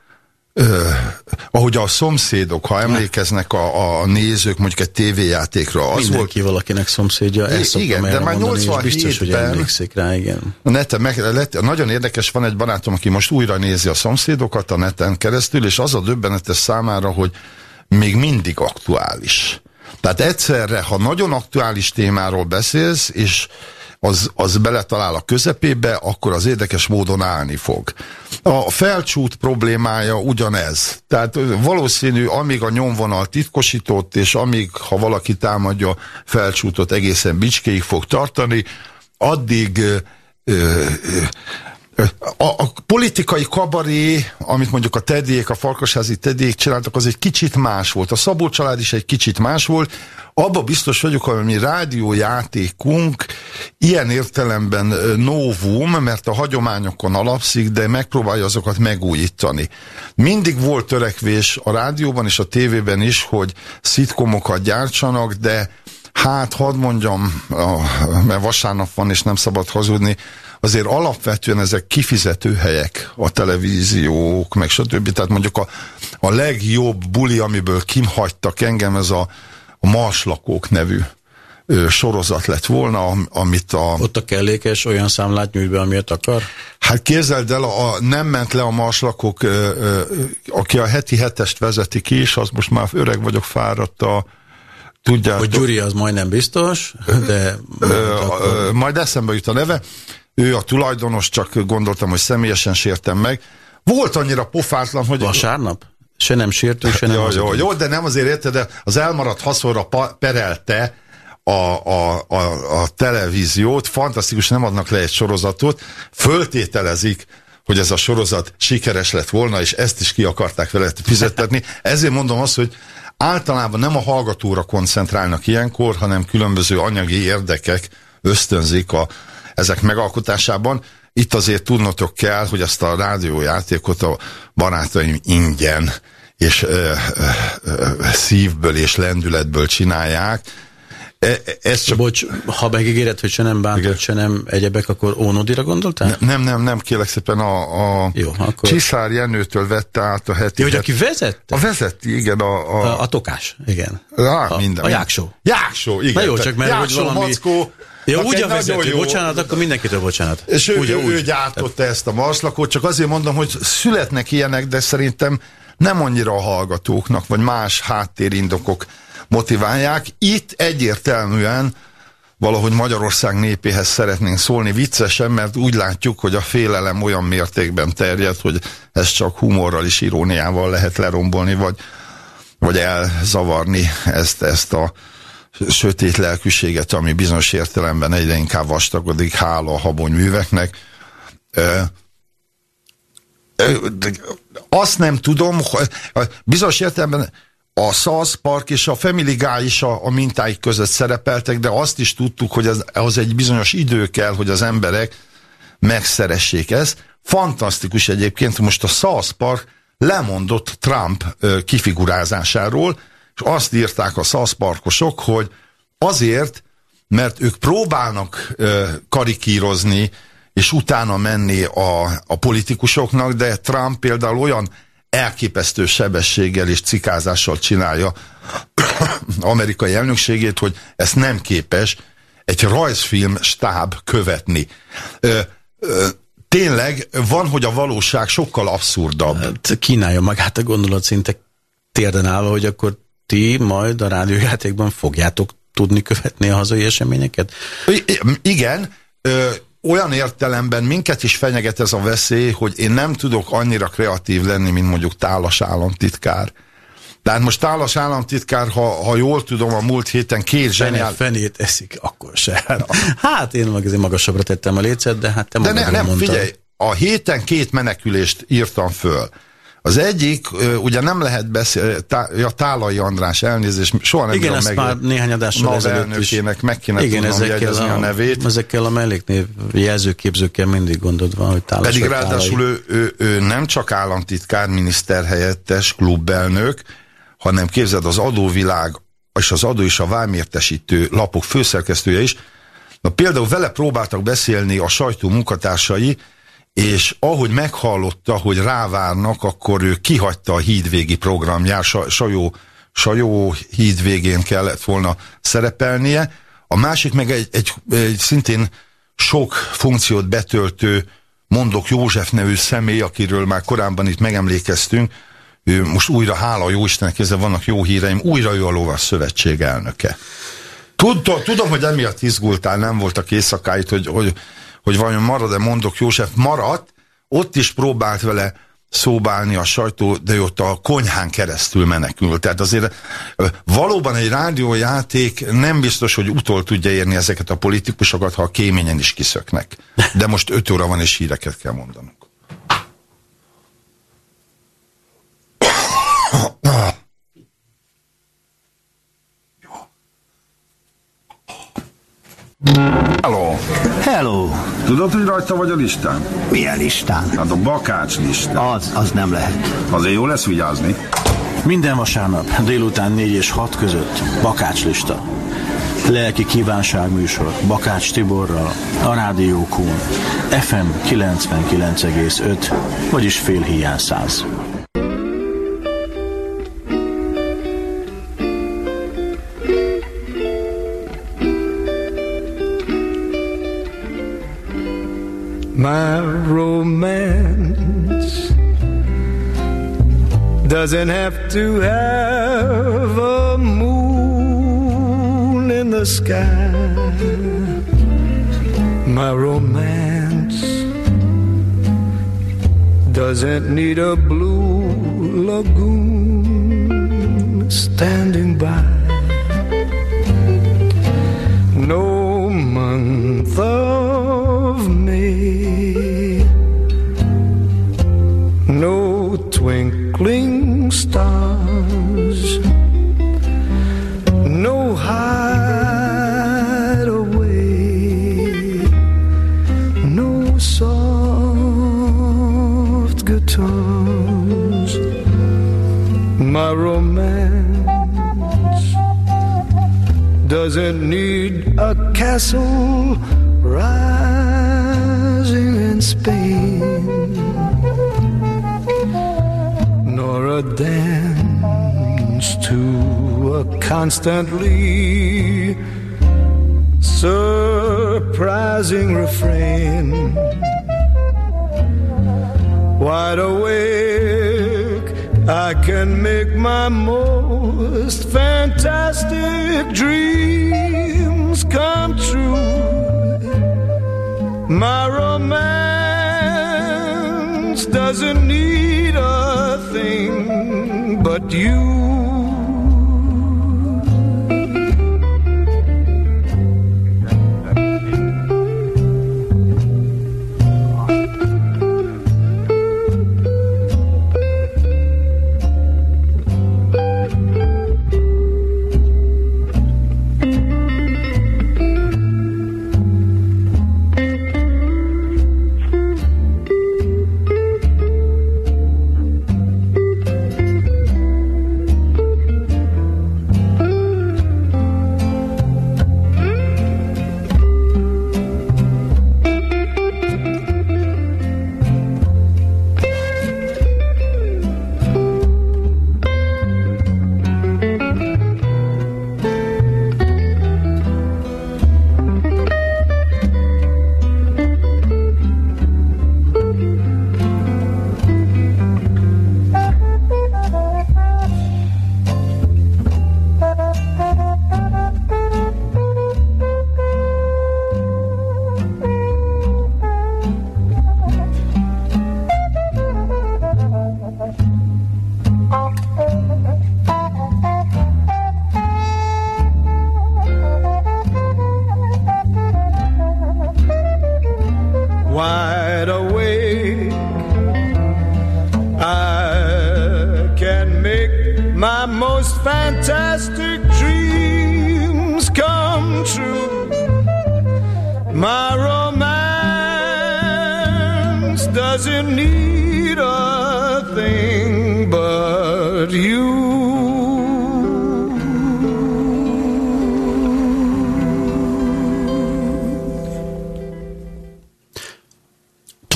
Ö, ahogy a szomszédok, ha emlékeznek a, a nézők mondjuk egy tévéjátékra, az Mindenki volt... valakinek szomszédja, ezt szoktam igen, de már mondani, és biztos, hogy 87-ben emlékszik rá, igen. a neten meg, lett, nagyon érdekes, van egy barátom, aki most újra nézi a szomszédokat a neten keresztül, és az a döbbenetes számára, hogy még mindig aktuális. Tehát egyszerre, ha nagyon aktuális témáról beszélsz, és az, az beletalál a közepébe, akkor az érdekes módon állni fog. A felcsút problémája ugyanez. Tehát valószínű, amíg a nyomvonal titkosított, és amíg, ha valaki támadja felcsútot, egészen bicskéig fog tartani, addig ö, ö, a, a politikai kabaré, amit mondjuk a tedék, a farkasházi tedék csináltak, az egy kicsit más volt. A Szabó család is egy kicsit más volt. Abba biztos vagyok, hogy mi rádiójátékunk ilyen értelemben novum, mert a hagyományokon alapszik, de megpróbálja azokat megújítani. Mindig volt törekvés a rádióban és a tévében is, hogy szitkomokat gyártsanak, de hát hadd mondjam, mert vasárnap van és nem szabad hazudni, azért alapvetően ezek kifizető helyek, a televíziók, meg stb. Tehát mondjuk a, a legjobb buli, amiből kimhagytak engem, ez a, a Marslakók nevű sorozat lett volna, am, amit a... Ott a kellékes olyan számlát nyújt be, amiért akar? Hát képzeld el, a, nem ment le a Marslakók, ö, ö, aki a heti hetest vezeti ki, és az most már öreg vagyok, fáradt a tudjátok. Hogy Gyuri az majdnem biztos, de... Ö, ö, majd eszembe jut a neve ő a tulajdonos, csak gondoltam, hogy személyesen sértem meg. Volt annyira pofátlan, hogy... Vasárnap? Se nem sértünk, se nem jó, jó, jó, de nem azért érted, de az elmaradt haszonra perelte a, a, a, a televíziót, fantasztikus, nem adnak le egy sorozatot, föltételezik, hogy ez a sorozat sikeres lett volna, és ezt is ki akarták vele fizettetni. Ezért mondom azt, hogy általában nem a hallgatóra koncentrálnak ilyenkor, hanem különböző anyagi érdekek ösztönzik a, ezek megalkotásában. Itt azért tudnotok kell, hogy ezt a rádiójátékot a barátaim ingyen és ö, ö, ö, szívből és lendületből csinálják. E, ez csak... Bocs, ha megígéred, hogy se nem bántott, se nem egyebek, akkor Ónodira gondoltál? Ne, nem, nem, nem, kérlek szépen a, a Jó, akkor... Csiszár Jenőtől vette át a heti... Jó, hogy aki vezette? A vezeti, igen. A, a... a, a tokás, igen. Á, a, minden. A jáksó. Jáksó, igen. Na jó, csak mert jáksó, hogy valami... Mackó, Ja, úgy a vezető, jó. bocsánat, akkor mindenkitől bocsánat. És ő, Ugye, ő, úgy. ő gyártotta ezt a marslakot, csak azért mondom, hogy születnek ilyenek, de szerintem nem annyira a hallgatóknak, vagy más háttérindokok motiválják. Itt egyértelműen valahogy Magyarország népéhez szeretnénk szólni viccesen, mert úgy látjuk, hogy a félelem olyan mértékben terjed, hogy ezt csak humorral és iróniával lehet lerombolni, vagy, vagy elzavarni ezt, ezt a sötét lelkűséget, ami bizonyos értelemben egyre inkább vastagodik, hála a habony műveknek. Azt nem tudom, bizonyos értelemben a South Park és a Family Guy is a, a mintáik között szerepeltek, de azt is tudtuk, hogy az, az egy bizonyos idő kell, hogy az emberek megszeressék ezt. Fantasztikus egyébként, most a South Park lemondott Trump kifigurázásáról, és azt írták a South Parkosok, hogy azért, mert ők próbálnak karikírozni, és utána menni a, a politikusoknak, de Trump például olyan elképesztő sebességgel és cikázással csinálja *coughs* amerikai elnökségét, hogy ezt nem képes egy rajzfilm stáb követni. Ö, ö, tényleg van, hogy a valóság sokkal abszurdabb. Hát kínálja magát a gondolat szinte térden állva, hogy akkor ti majd a rádiójátékban fogjátok tudni követni a hazai eseményeket? I igen, ö, olyan értelemben minket is fenyeget ez a veszély, hogy én nem tudok annyira kreatív lenni, mint mondjuk tálas államtitkár. Tehát most Tálas államtitkár, ha, ha jól tudom, a múlt héten két zseniál... Fenét eszik, akkor se. Hát én meg azért magasabbra tettem a lécet, de hát te De ne, nem, mondtad. figyelj, a héten két menekülést írtam föl. Az egyik, ugye nem lehet beszélni, tá, ja, Tálai András elnézést, soha nem Igen, ezt meg, már néhány adással ezelőtt is. meg kéne Igen, tudnom ezekkel a, a nevét. Ezekkel a melléknév jelzőképzőkkel mindig gondod van, hogy Tálas Pedig ráadásul ő, ő, ő, nem csak államtitkár, miniszterhelyettes, klubelnök, hanem képzeld az adóvilág és az adó és a vámértesítő lapok főszerkesztője is. Na például vele próbáltak beszélni a sajtó munkatársai, és ahogy meghallotta, hogy rávárnak, akkor ő kihagyta a hídvégi programját, Sajó, Sajó hídvégén kellett volna szerepelnie. A másik meg egy, egy, egy szintén sok funkciót betöltő Mondok József nevű személy, akiről már korábban itt megemlékeztünk, ő most újra, hála jó Istennek, ezzel vannak jó híreim, újra ő a Lovas Szövetség elnöke. Tudom, tudom, hogy emiatt izgultál, nem voltak éjszakáit, hogy, hogy hogy vajon marad-e mondok József, maradt, ott is próbált vele szóbálni a sajtó, de ott a konyhán keresztül menekül. Tehát azért valóban egy rádiójáték nem biztos, hogy utol tudja érni ezeket a politikusokat, ha a kéményen is kiszöknek. De most öt óra van, és híreket kell mondanunk. Hello! Hello! Tudod, hogy rajta vagy a listán? Milyen listán? Hát a bakács listán. Az, az nem lehet. Azért jó lesz vigyázni. Minden vasárnap délután 4 és 6 között Bakács lista. Lelki kívánság műsor Bakács Tiborral, a Rádió Kún, FM 99,5, vagyis fél hiány száz. My romance doesn't have to have a moon in the sky. My romance doesn't need a blue lagoon standing by. No month of May, twinkling stars, no hideaway, no soft guitars. My romance doesn't need a castle rising in Spain, constantly surprising refrain. Wide awake, I can make my most fantastic dreams come true. My romance doesn't need a thing but you.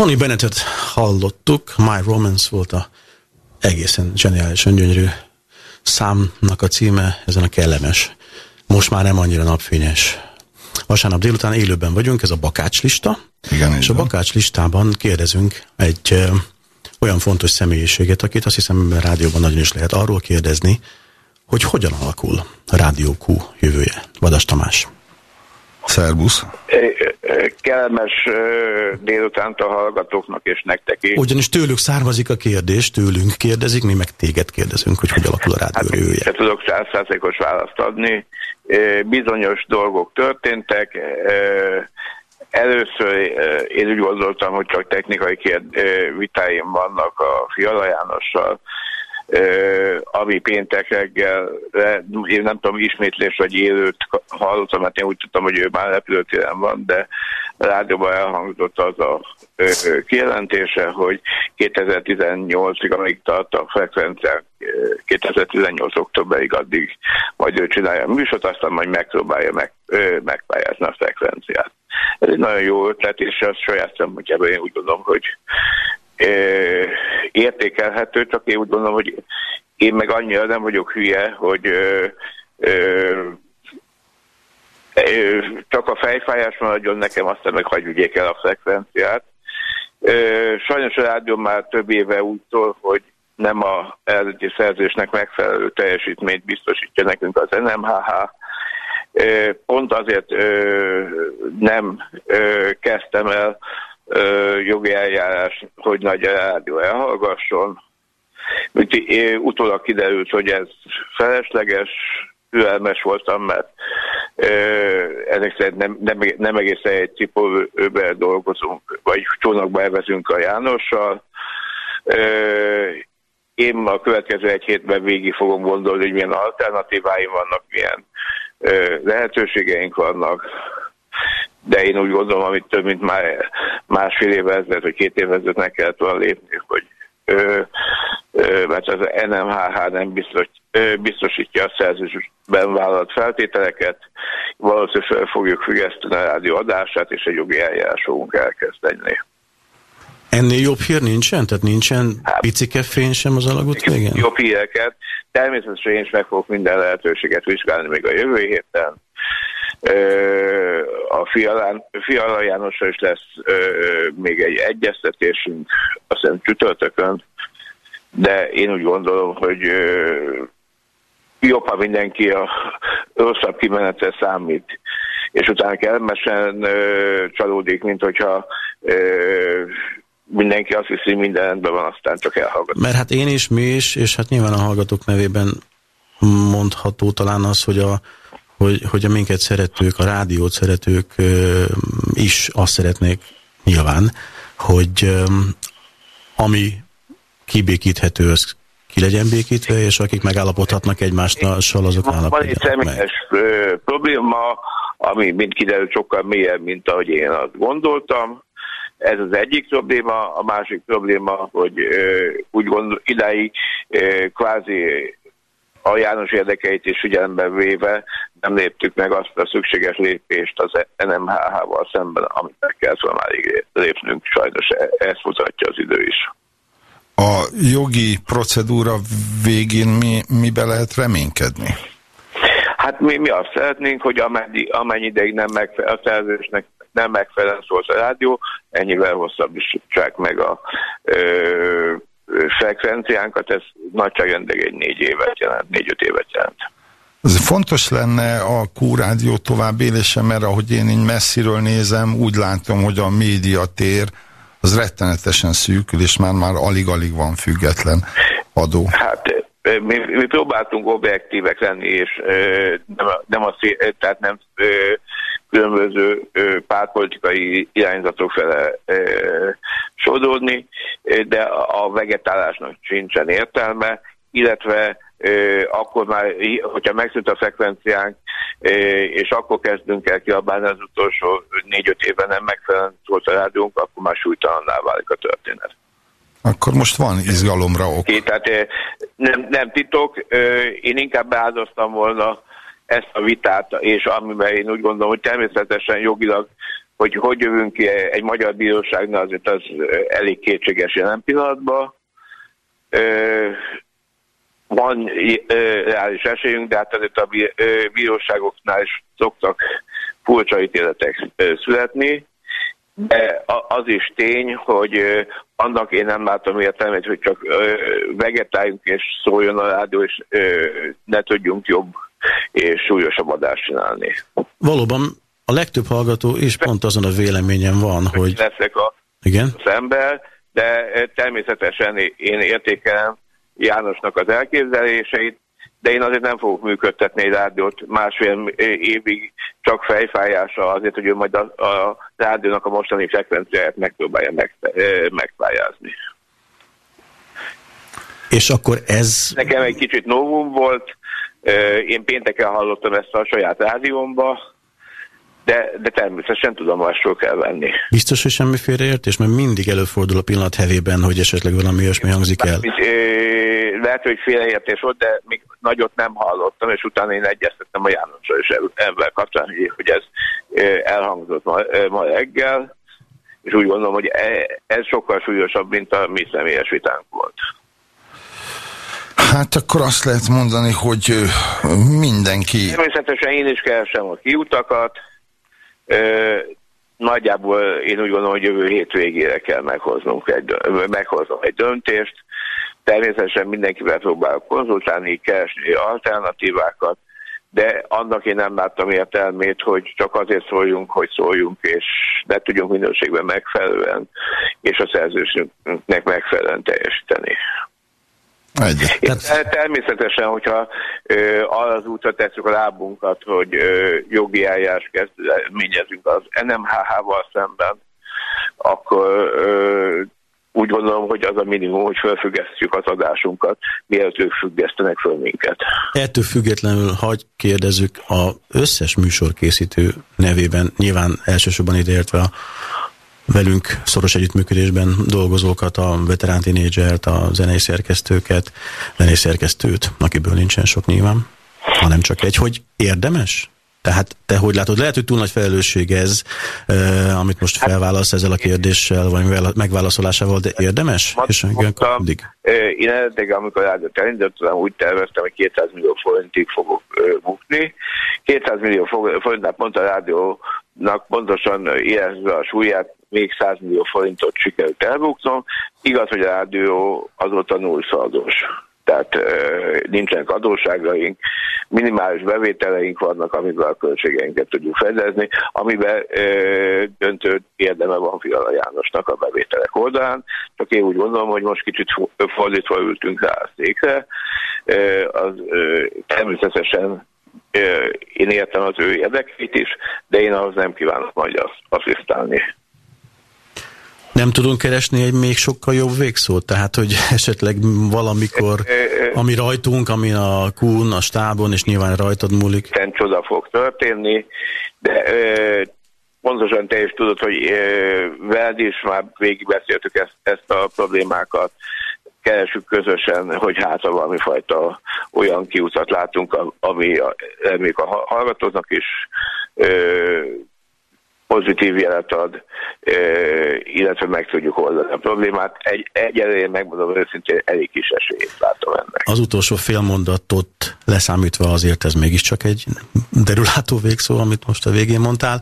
Tony Bennettet hallottuk, My Romance volt a egészen zseniálisan gyönyörű számnak a címe, ezen a kellemes, most már nem annyira napfényes. Vasárnap délután élőben vagyunk, ez a Bakács lista, Igen, és a Bakács listában kérdezünk egy ö, olyan fontos személyiséget, akit azt hiszem a rádióban nagyon is lehet arról kérdezni, hogy hogyan alakul a Rádió Q jövője. Vadas Tamás. Szerbusz. Kellemes délutánt a hallgatóknak és nektek is. Ugyanis tőlük származik a kérdés, tőlünk kérdezik, mi meg téged kérdezünk, hogy hogy alakul a rádió Hát, jövője. se tudok százszázalékos választ adni. Bizonyos dolgok történtek. Először én úgy gondoltam, hogy csak technikai kérd, vitáim vannak a Fiala Jánossal, ami péntek reggel, én nem tudom, ismétlés vagy élőt hallottam, mert én úgy tudtam, hogy ő már repülőtéren van, de rádióban elhangzott az a kijelentése, hogy 2018-ig, amíg tart a frekvenciák, ö, 2018 októberig addig majd ő csinálja a műsort, aztán majd megpróbálja meg, megpályázni a frekvenciát. Ez egy nagyon jó ötlet, és az saját szempontjából én úgy gondolom, hogy értékelhető, csak én úgy gondolom, hogy én meg annyira nem vagyok hülye, hogy ö, ö, ö, csak a fejfájás maradjon nekem, aztán meg hagyj vigyék el a frekvenciát. Ö, sajnos a rádió már több éve úgy szól, hogy nem a eredeti szerzésnek megfelelő teljesítményt biztosítja nekünk az NMHH. Pont azért nem kezdtem el ö, jogi eljárás, hogy nagy rádió elhallgasson. Ö, utólag kiderült, hogy ez felesleges, türelmes voltam, mert ö, ezek szerint nem, nem, nem egészen egy cipőbe dolgozunk, vagy csónakba elvezünk a Jánossal. Ö, én a következő egy hétben végig fogom gondolni, hogy milyen alternatíváim vannak, milyen ö, lehetőségeink vannak, de én úgy gondolom, amit több mint már másfél évvel ezelőtt, vagy két évvel ezelőtt meg kellett volna lépni, hogy ö, ö, mert az NMHH nem biztos, ö, biztosítja a szerződésben vállalt feltételeket, valószínűleg fel fogjuk függeszteni a rádió adását, és egy jogi eljárás fogunk elkezdeni. Ennél jobb hír nincsen? Tehát nincsen picike fény sem az alagút végén? Jobb híreket. Természetesen én is meg fogok minden lehetőséget vizsgálni még a jövő héten. A Fialán, Fiala Jánossal is lesz még egy egyeztetésünk, azt hiszem csütörtökön, de én úgy gondolom, hogy jobb, ha mindenki a rosszabb kimenetre számít, és utána kellemesen ö, csalódik, mint hogyha mindenki azt hiszi, hogy minden rendben van, aztán csak elhallgat. Mert hát én is, mi is, és hát nyilván a hallgatók nevében mondható talán az, hogy a, hogy, hogy a minket szeretők, a rádiót szeretők is azt szeretnék nyilván, hogy ami kibékíthető, az ki legyen békítve, és akik megállapodhatnak egymással, azok Van egy személyes ö, probléma, ami mind kiderült sokkal mélyebb, mint ahogy én azt gondoltam. Ez az egyik probléma, a másik probléma, hogy ö, úgy gondol, idáig ö, kvázi a János érdekeit is figyelembe véve nem léptük meg azt a szükséges lépést az NMHH-val szemben, amit meg kellett volna már lépnünk. Sajnos e- ezt mutatja az idő is. A jogi procedúra végén mi, mibe lehet reménykedni? Hát mi, mi azt szeretnénk, hogy amennyi, amennyi ideig nem megfelel, a szerződésnek nem megfelelően szólt a rádió, ennyivel hosszabbítsák meg a ö, frekvenciánkat, ez nagyságrendileg egy négy évet jelent, négy-öt évet jelent. Ez fontos lenne a Q-rádió továbbélése, mert ahogy én így messziről nézem, úgy látom, hogy a médiatér az rettenetesen szűkül, és már már alig-alig van független adó. Hát mi, mi próbáltunk objektívek lenni, és ö, nem, nem, a, tehát nem ö, különböző ö, pártpolitikai irányzatok fele ö, sodródni, de a vegetálásnak sincsen értelme, illetve akkor már, hogyha megszűnt a frekvenciánk, ö, és akkor kezdünk el kiabálni az utolsó négy-öt évben nem megfelelően szólt a rádiónk, akkor már súlytalanná válik a történet. Akkor most van izgalomra ok. Okay, tehát nem, nem titok, én inkább beáldoztam volna ezt a vitát, és amiben én úgy gondolom, hogy természetesen jogilag hogy hogy jövünk ki egy magyar bíróságnál, azért az elég kétséges jelen pillanatban. Van reális esélyünk, de hát azért a bíróságoknál is szoktak furcsa ítéletek születni. De az is tény, hogy annak én nem látom értelmét, hogy csak vegetáljunk és szóljon a rádió, és ne tudjunk jobb és súlyosabb adást csinálni. Valóban a legtöbb hallgató is pont azon a véleményen van, hogy... Leszek a Igen? szemben, de eh, természetesen én értékelem Jánosnak az elképzeléseit, de én azért nem fogok működtetni egy rádiót másfél évig csak fejfájással azért, hogy ő majd a, a rádiónak a mostani frekvenciáját megpróbálja meg, eh, megpályázni. És akkor ez... Nekem egy kicsit novum volt, eh, én pénteken hallottam ezt a saját rádiómba, de, de természetesen tudomásról kell venni. Biztos, hogy semmi félreértés, mert mindig előfordul a pillanat hevében, hogy esetleg valami olyasmi hangzik el. Mint, ö, lehet, hogy félreértés volt, de még nagyot nem hallottam, és utána én egyeztettem a Jánossal is ebben kapcsán, hogy- hogy ez elhangzott ma, ma reggel, és úgy gondolom, hogy e- ez sokkal súlyosabb, mint a mi személyes vitánk volt. Hát akkor azt lehet mondani, hogy mindenki... Természetesen én is keresem a kiutakat, nagyjából én úgy gondolom, hogy jövő hét végére kell meghoznunk egy, meghoznom egy döntést. Természetesen mindenkivel próbálok konzultálni, keresni alternatívákat, de annak én nem láttam értelmét, hogy csak azért szóljunk, hogy szóljunk, és ne tudjunk minőségben megfelelően, és a szerzősünknek megfelelően teljesíteni. Egyet. Ter- természetesen, hogyha ö, az útra tesszük a lábunkat, hogy ö, jogi eljárás kezdeményezünk az NMHH-val szemben, akkor ö, úgy gondolom, hogy az a minimum, hogy felfüggesztjük az adásunkat, mielőtt ők függesztenek föl minket. Ettől függetlenül hagy kérdezzük a összes műsorkészítő nevében, nyilván elsősorban ideértve a velünk szoros együttműködésben dolgozókat, a veterán tínédzsert, a zenei szerkesztőket, zenei szerkesztőt, akiből nincsen sok nyilván, hanem csak egy, hogy érdemes? Tehát te hogy látod, lehet, hogy túl nagy felelősség ez, eh, amit most felválasz ezzel a kérdéssel, vagy megválaszolásával, de érdemes? És igen, Mondtam, ö, én eredetileg, amikor rádiót elindítottam, úgy terveztem, hogy 200 millió forintig fogok bukni. 200 millió fo- forintnál pont a rádiónak pontosan érezve a súlyát, még 100 millió forintot sikerült elbuknom. Igaz, hogy a rádió azóta nullszaldós. Tehát nincsenek adóságaink, minimális bevételeink vannak, amivel a költségeinket tudjuk fedezni, amiben döntő érdeme van Fiala Jánosnak a bevételek oldalán. Csak én úgy gondolom, hogy most kicsit fo- fordítva ültünk rá a székre. Az, természetesen én értem az ő érdekeit is, de én ahhoz nem kívánok majd asszisztálni. Nem tudunk keresni egy még sokkal jobb végszót? Tehát, hogy *laughs* esetleg valamikor, ami rajtunk, ami a kún, a stábon, és nyilván rajtad múlik. Hiszen csoda fog történni, de ö, pontosan te is tudod, hogy ö, veled is már végigbeszéltük ezt, ezt a problémákat, keresünk közösen, hogy hát ha valami fajta olyan kiutat látunk, ami a, még a hallgatóknak is ö, pozitív jelet ad, illetve meg tudjuk oldani a problémát. Egy, egyelőre megmondom őszintén, elég kis esélyt látom ennek. Az utolsó félmondatot leszámítva azért ez mégiscsak egy derülátó végszó, amit most a végén mondtál.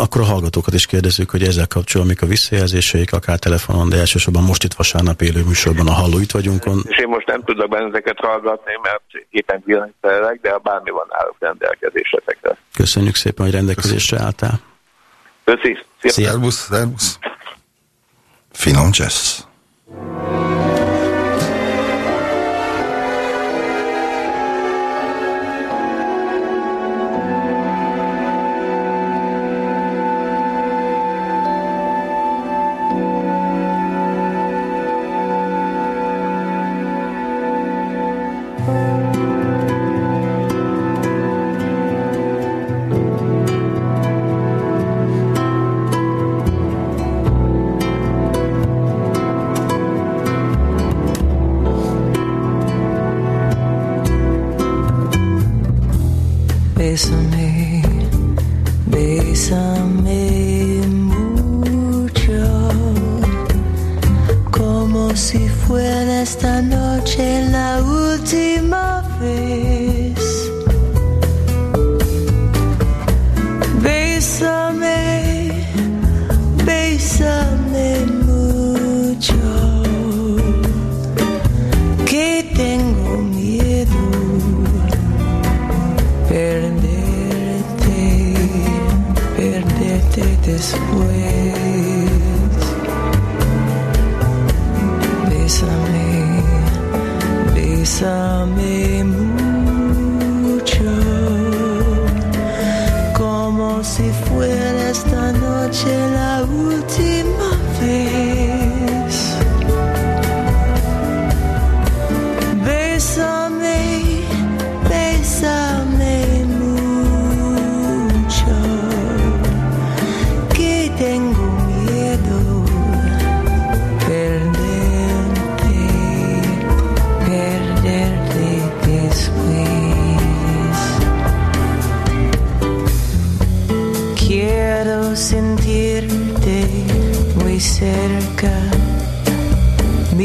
Akkor a hallgatókat is kérdezzük, hogy ezzel kapcsolatban mik a visszajelzéseik, akár telefonon, de elsősorban most itt vasárnap élő műsorban a Halló itt vagyunkon. És én most nem tudok benneteket hallgatni, mert éppen villanszerelek, de ha bármi van állok rendelkezésetekre. Köszönjük szépen, hogy rendelkezésre álltál. Köszi. Szervusz, szervusz. Finom jazz.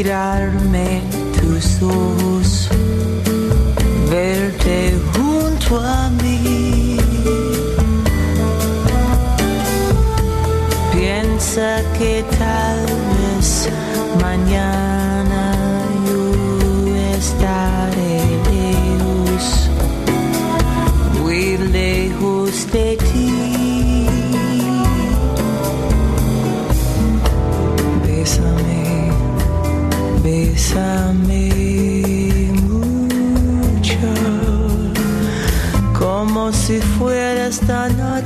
tirar-me tu sol.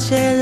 Michelle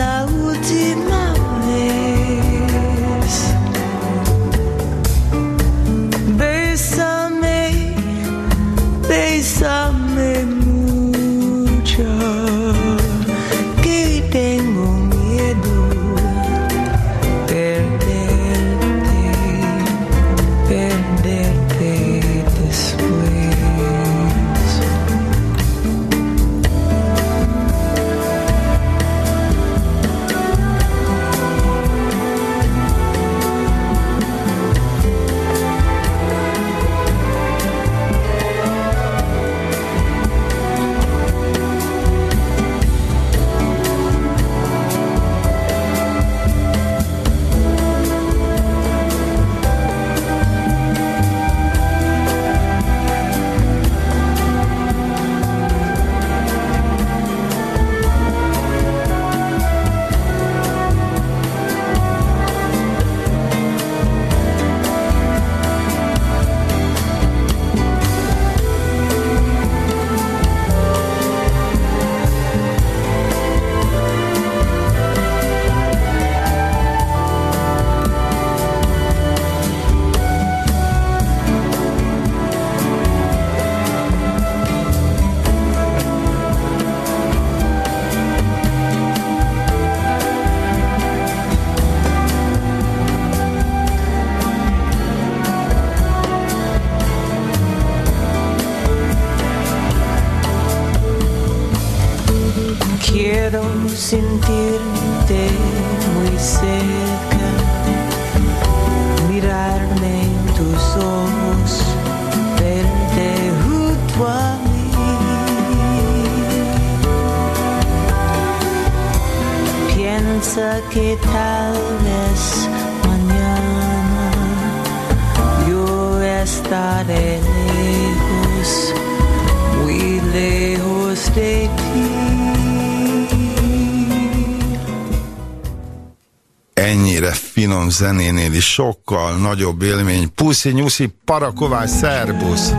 zenénél is sokkal nagyobb élmény. Puszi, nyuszi, parakovás, szerbusz.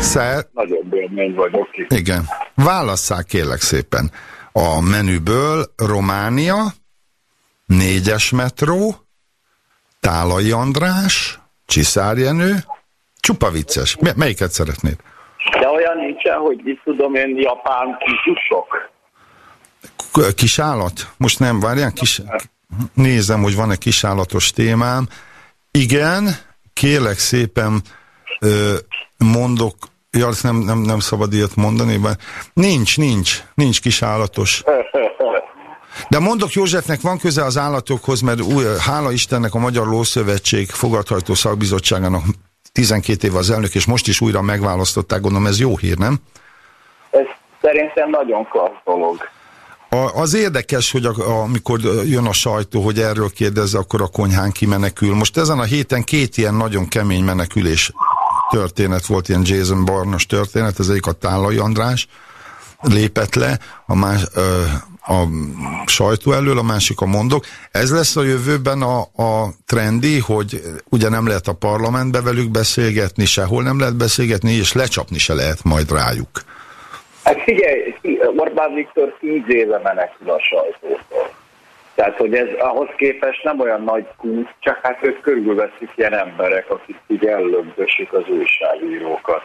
Szer... Nagyobb élmény vagyok. Igen. Válasszák kérlek szépen. A menüből Románia, négyes metró, Tálai András, Csiszár csupa vicces. M melyiket szeretnéd? De olyan nincsen, hogy mit tudom én, japán kisusok? Kis állat? Most nem, várján, kis nézem, hogy van-e kisállatos témám. Igen, kélek szépen ö, mondok, ja, nem, nem, nem szabad ilyet mondani, mert nincs, nincs, nincs kisállatos. De mondok Józsefnek, van köze az állatokhoz, mert új, hála Istennek a Magyar Lószövetség fogadhajtó szakbizottságának 12 év az elnök, és most is újra megválasztották, gondolom ez jó hír, nem? Ez szerintem nagyon klassz dolog. A, az érdekes, hogy a, amikor jön a sajtó, hogy erről kérdezze, akkor a konyhán kimenekül. Most ezen a héten két ilyen nagyon kemény menekülés történet volt, ilyen Jason Barnos történet, ez egyik a Tálai András lépett le, a, más, ö, a sajtó elől, a másik a mondok. Ez lesz a jövőben a, a trendi, hogy ugye nem lehet a parlamentbe velük beszélgetni, sehol nem lehet beszélgetni, és lecsapni se lehet majd rájuk. Hát figyelj, Orbán Viktor tíz éve menekül a sajtótól. Tehát, hogy ez ahhoz képest nem olyan nagy kút, csak hát ők körülveszik ilyen emberek, akik így ellömbösik az újságírókat.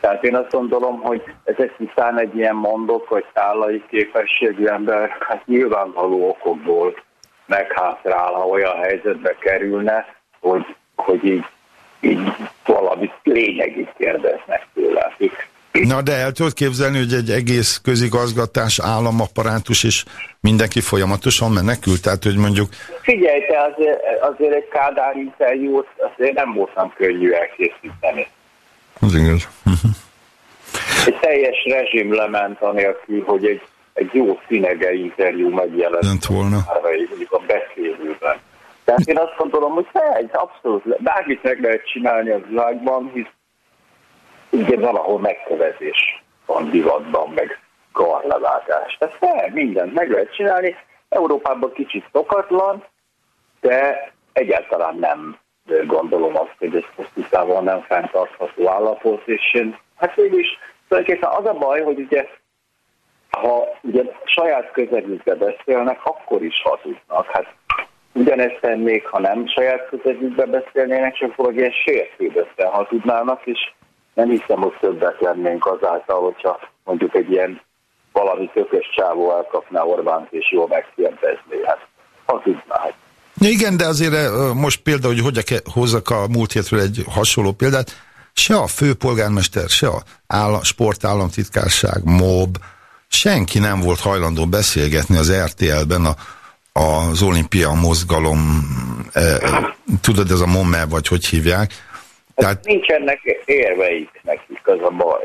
Tehát én azt gondolom, hogy ez egy tisztán egy ilyen mondok, hogy tállai képességű ember, hát nyilvánvaló okokból meghátrál, ha olyan helyzetbe kerülne, hogy, hogy így, így valamit lényegig kérdeznek tőle. Na, de el tudod képzelni, hogy egy egész közigazgatás, államapparátus és mindenki folyamatosan menekül? Tehát, hogy mondjuk... Figyelj, te azért, azért egy Kádár interjút azért nem voltam könnyű elkészíteni. Az igaz. egy teljes rezsim lement anélkül, hogy egy, egy jó színege interjú megjelent volna. a beszélőben. Tehát én azt gondolom, hogy egy abszolút, bármit meg lehet csinálni a világban, hisz ugye valahol megkövezés van divatban, meg karleváltás. Tehát fel, mindent meg lehet csinálni. Európában kicsit szokatlan, de egyáltalán nem gondolom azt, hogy ez távon nem fenntartható állapot, és én, hát is tulajdonképpen az a baj, hogy ugye ha ugye saját közelükbe beszélnek, akkor is hazudnak. Hát ugyanezt tennék, ha nem saját közelükbe beszélnének, csak valahogy ilyen sértődötten hazudnának, és nem hiszem, hogy többet lennénk azáltal, hogyha mondjuk egy ilyen valami tökös csávó elkapná Orbánt, és jól megkérdezné. Hát hazudná. Hát. Igen, de azért most például, hogy hogy hozzak a múlt hétről egy hasonló példát, se a főpolgármester, se a állam, sportállamtitkárság, MOB, senki nem volt hajlandó beszélgetni az RTL-ben a, az olimpia mozgalom, e, tudod, ez a MOME, vagy hogy hívják, tehát... Nincsenek érveik nekik, az a baj.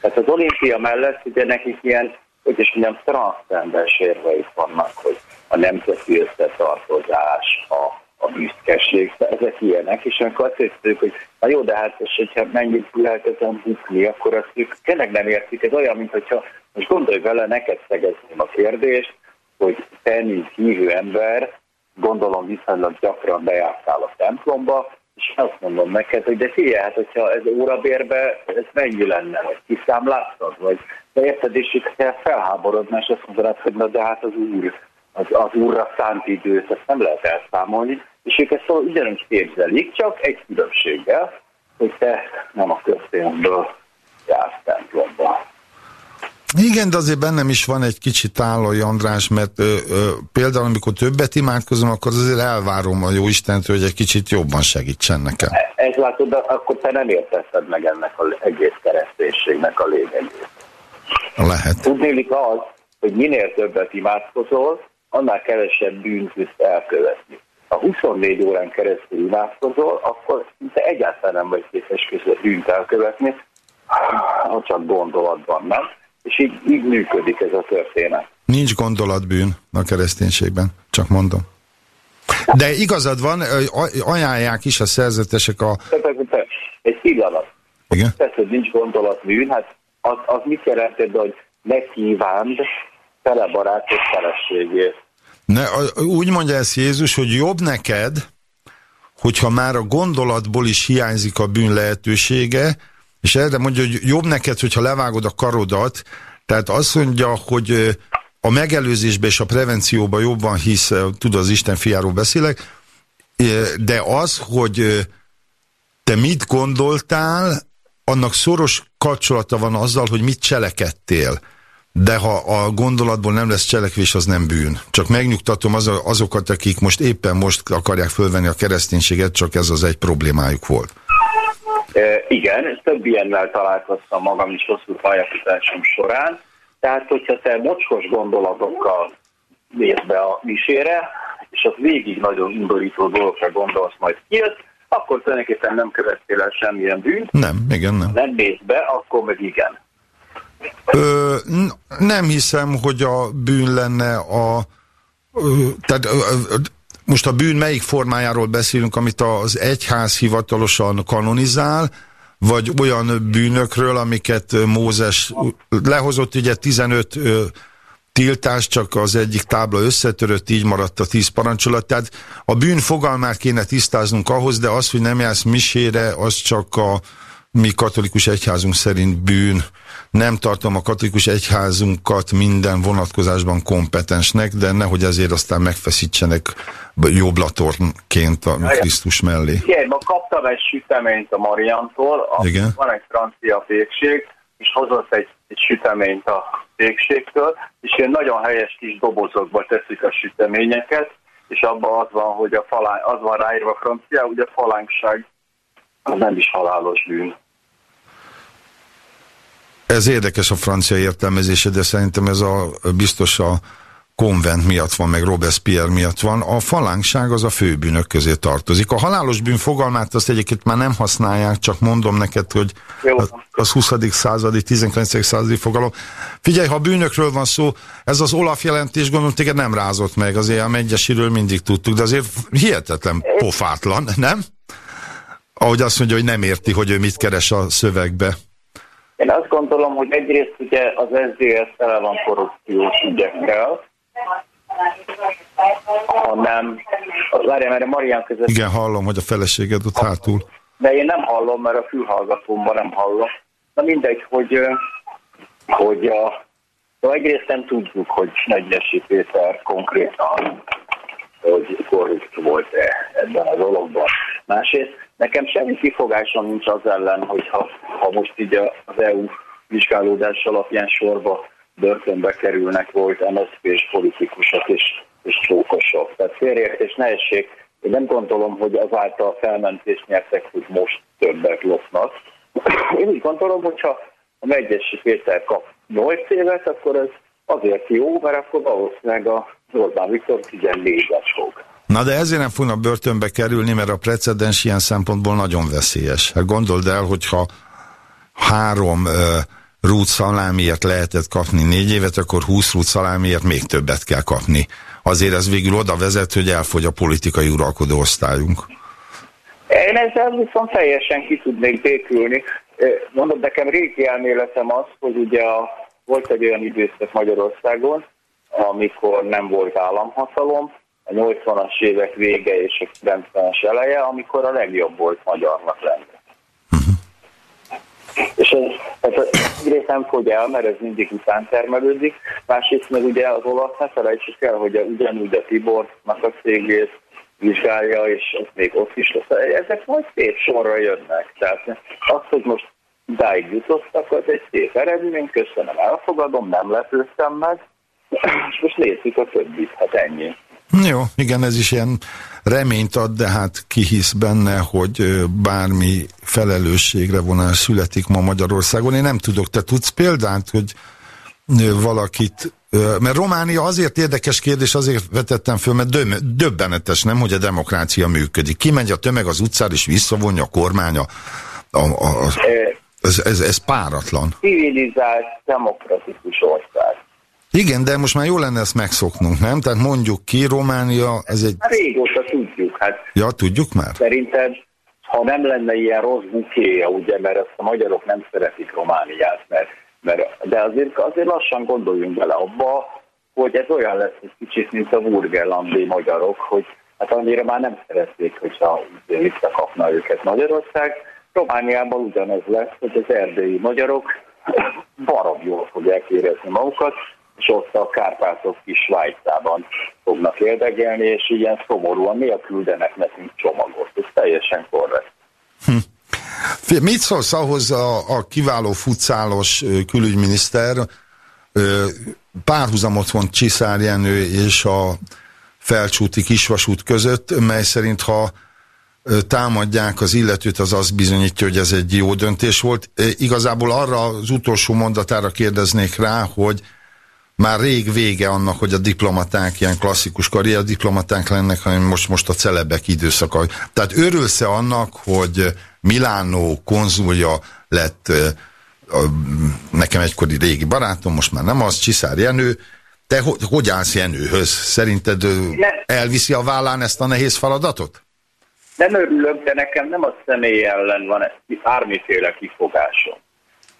Tehát az olimpia mellett ugye nekik ilyen, hogy is mondjam, transzcendens érveik vannak, hogy a nemzeti összetartozás, a, a büszkeség, ezek ilyenek, és amikor azt hiszük, hogy na jó, de hát és hogyha mennyit lehet ezen bukni, akkor azt ők tényleg nem értik. Ez olyan, mint hogyha most gondolj vele, neked szegezném a kérdést, hogy te, mint hívő ember, gondolom viszonylag gyakran bejártál a templomba, és azt mondom neked, hogy de figyelj, hát hogyha ez órabérbe, ez mennyi lenne, vagy kiszámláztad, vagy de érted, és itt kell felháborodni, és azt mondod, hogy na de hát az úr, az, az úrra szánt időt, ezt nem lehet elszámolni, és ők ezt szóval ugyanúgy képzelik, csak egy különbséggel, hogy te nem a köztémből jársz templomba. Igen, de azért bennem is van egy kicsit Tálai András, mert ö, ö, például amikor többet imádkozom, akkor azért elvárom a jó Istentől, hogy egy kicsit jobban segítsen nekem. Ez látod, de akkor te nem értetted meg ennek az egész kereszténységnek a lényegét. Lehet. Tudnélik az, hogy minél többet imádkozol, annál kevesebb bűnt tudsz elkövetni. Ha 24 órán keresztül imádkozol, akkor te egyáltalán nem vagy képes között bűnt elkövetni, ha csak gondolatban, nem? És így, így működik ez a történet. Nincs gondolatbűn a kereszténységben, csak mondom. De igazad van, ajánlják is a szerzetesek a... Egy pillanat. Igen? Persze, hogy nincs gondolatbűn, hát az, az mit jelent, hogy ne kívánd fele barátot feleségét. Ne, úgy mondja ezt Jézus, hogy jobb neked, hogyha már a gondolatból is hiányzik a bűn lehetősége, és erre mondja, hogy jobb neked, hogyha levágod a karodat, tehát azt mondja, hogy a megelőzésbe és a prevencióba jobban hisz, tudod, az Isten fiáról beszélek, de az, hogy te mit gondoltál, annak szoros kapcsolata van azzal, hogy mit cselekedtél. De ha a gondolatból nem lesz cselekvés, az nem bűn. Csak megnyugtatom az, azokat, akik most éppen most akarják fölvenni a kereszténységet, csak ez az egy problémájuk volt. Igen, több ilyennel találkoztam magam is hosszú pályafutásom során. Tehát, hogyha te mocskos gondolatokkal mész be a misére, és az végig nagyon indorító dolgokra gondolsz, majd kijött, akkor tulajdonképpen nem követtél el semmilyen bűnt. Nem, igen, nem. Nem mész be, akkor meg igen. Ö, nem hiszem, hogy a bűn lenne a... Ö, tehát ö, ö, most a bűn melyik formájáról beszélünk, amit az egyház hivatalosan kanonizál, vagy olyan bűnökről, amiket Mózes lehozott, ugye 15 ö, tiltás, csak az egyik tábla összetörött, így maradt a tíz parancsolat. Tehát a bűn fogalmát kéne tisztáznunk ahhoz, de az, hogy nem jársz misére, az csak a mi katolikus egyházunk szerint bűn. Nem tartom a katolikus egyházunkat minden vonatkozásban kompetensnek, de nehogy ezért aztán megfeszítsenek jobblatornként a Krisztus mellé. Igen, ma kaptam egy süteményt a Mariantól, Igen. van egy francia fékség, és hozott egy, egy süteményt a fékségtől, és ilyen nagyon helyes kis dobozokba teszik a süteményeket, és abban az van, hogy a falán, az van ráírva francia, hogy a falánkság az nem is halálos bűn. Ez érdekes a francia értelmezése, de szerintem ez a biztos a konvent miatt van, meg Robespierre miatt van. A falánkság az a főbűnök közé tartozik. A halálos bűn fogalmát azt egyébként már nem használják, csak mondom neked, hogy az, az 20. századi, 19. századi fogalom. Figyelj, ha bűnökről van szó, ez az Olaf jelentés gondolom téged nem rázott meg, azért a megyesiről mindig tudtuk, de azért hihetetlen pofátlan, nem? Ahogy azt mondja, hogy nem érti, hogy ő mit keres a szövegbe. Azt gondolom, hogy egyrészt ugye az SZDSZ tele van korrupciós ügyekkel, hanem, várjál, mert a Marian között... Igen, hallom, hogy a feleséged ott hátul. De én nem hallom, mert a fülhallgatómban nem hallom. Na mindegy, hogy, hogy a, de egyrészt nem tudjuk, hogy Nagyesi Péter konkrétan hogy korrupt volt-e ebben a dologban. Másrészt nekem semmi kifogásom nincs az ellen, hogyha ha most így az EU vizsgálódás alapján sorba börtönbe kerülnek volt MSZP-s politikusok és, és csókosok. Tehát félreértés ne essék. Én nem gondolom, hogy azáltal felmentést nyertek, hogy most többek lopnak. *clears throat* Én úgy gondolom, hogyha a Megyesi Péter kap 8 évet, akkor ez azért jó, mert akkor valószínűleg a Orbán Viktor 14-es fog. Na de ezért nem fognak börtönbe kerülni, mert a precedens ilyen szempontból nagyon veszélyes. Hát gondold el, hogyha három uh, rút szalámiért lehetett kapni négy évet, akkor 20 rút szalámiért még többet kell kapni. Azért ez végül oda vezet, hogy elfogy a politikai uralkodó osztályunk. Én ezzel viszont teljesen ki tudnék békülni. Mondom, nekem régi elméletem az, hogy ugye a, volt egy olyan időszak Magyarországon, amikor nem volt államhatalom, a 80-as évek vége és a 90-es eleje, amikor a legjobb volt magyarnak lenni. És ez, ez egyrészt nem fogy el, mert ez mindig után termelődik, másrészt meg ugye az olasz, ne felejtsük el, hogy ugyanúgy a Tibornak a cégét vizsgálja, és ez még ott is lesz. Ezek majd szép sorra jönnek. Tehát az, hogy most idáig jutottak, az egy szép eredmény, köszönöm, elfogadom, nem lepődtem meg, és most nézzük a többit, hát ennyi. Jó, igen, ez is ilyen reményt ad, de hát ki hisz benne, hogy bármi felelősségre vonás születik ma Magyarországon. Én nem tudok, te tudsz példát, hogy valakit mert Románia azért érdekes kérdés, azért vetettem föl, mert döbbenetes, nem, hogy a demokrácia működik. Kimegy a tömeg az utcára, és visszavonja a kormánya. A, a, a, ez, ez, ez páratlan. Civilizált, demokratikus ország. Igen, de most már jó lenne ezt megszoknunk, nem? Tehát mondjuk ki, Románia, ez egy... Hát régóta tudjuk, hát... Ja, tudjuk már? Szerintem, ha nem lenne ilyen rossz bukéja, ugye, mert ezt a magyarok nem szeretik Romániát, mert, mert de azért, azért lassan gondoljunk bele abba, hogy ez olyan lesz egy kicsit, mint a burgerlandi magyarok, hogy hát annyira már nem szeretnék, hogyha visszakapna őket Magyarország. Romániában ugyanez lesz, hogy az erdélyi magyarok *clears throat* barom jól fogják érezni magukat, és ott a Kárpátok kis Svájcában fognak érdekelni, és ilyen szomorúan miért küldenek nekünk csomagot. Ez teljesen korrekt. Hm. Mit szólsz ahhoz a, a kiváló futszálos külügyminiszter párhuzamot von Csiszár Jenő és a felcsúti kisvasút között, mely szerint ha támadják az illetőt, az azt bizonyítja, hogy ez egy jó döntés volt. Igazából arra az utolsó mondatára kérdeznék rá, hogy már rég vége annak, hogy a diplomaták ilyen klasszikus karrierdiplomaták lennek, hanem most, most a celebek időszaka. Tehát örülsz-e annak, hogy Milánó konzulja lett a, nekem egykori régi barátom, most már nem az, Csiszár Jenő, te hogy, hogy állsz Jenőhöz? Szerinted elviszi a vállán ezt a nehéz feladatot? Nem örülök, de nekem nem a személy ellen van bármiféle kifogásom.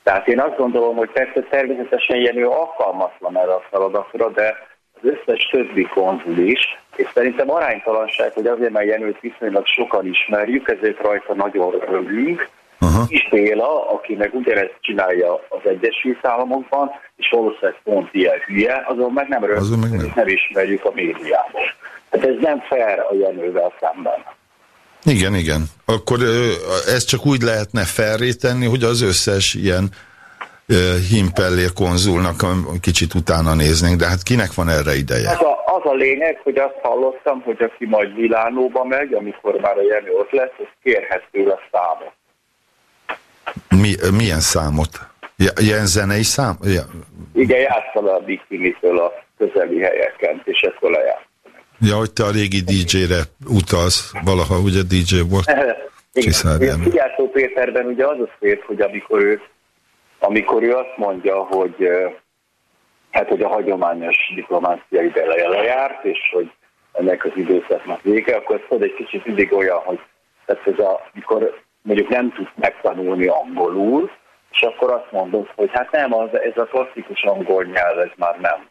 Tehát én azt gondolom, hogy persze természetesen Jenő alkalmatlan erre a feladatra, de az összes többi konzul is, és szerintem aránytalanság, hogy azért, mert Jenőt viszonylag sokan ismerjük, ezért rajta nagyon örülünk, Aha. is Béla, aki meg ugyanezt csinálja az Egyesült Államokban, és valószínűleg pont ilyen hülye, azon meg nem rögtön, nem ismerjük a médiában. Hát ez nem fair a Jenővel szemben. Igen, igen. Akkor ezt csak úgy lehetne felrétenni, hogy az összes ilyen ö, himpellér konzulnak kicsit utána néznénk, de hát kinek van erre ideje? Az a, az a lényeg, hogy azt hallottam, hogy aki majd Milánóba megy, amikor már a Jenő ott lesz, az kérhet tőle számot. Mi, milyen számot? Ilyen zenei szám? Ja. Igen, játszol a bikinitől a közeli helyeken, és ezt lejárt. Ja, hogy te a régi DJ-re utalsz, valaha ugye DJ volt. Igen. Figyátszó Péterben ugye az a szép, hogy amikor ő, amikor ő azt mondja, hogy hát, hogy a hagyományos diplomácia ideje lejárt, és hogy ennek az időszaknak vége, akkor ez egy kicsit mindig olyan, hogy tehát ez a, mikor mondjuk nem tudsz megtanulni angolul, és akkor azt mondod, hogy hát nem, az, ez a klasszikus angol nyelv, ez már nem.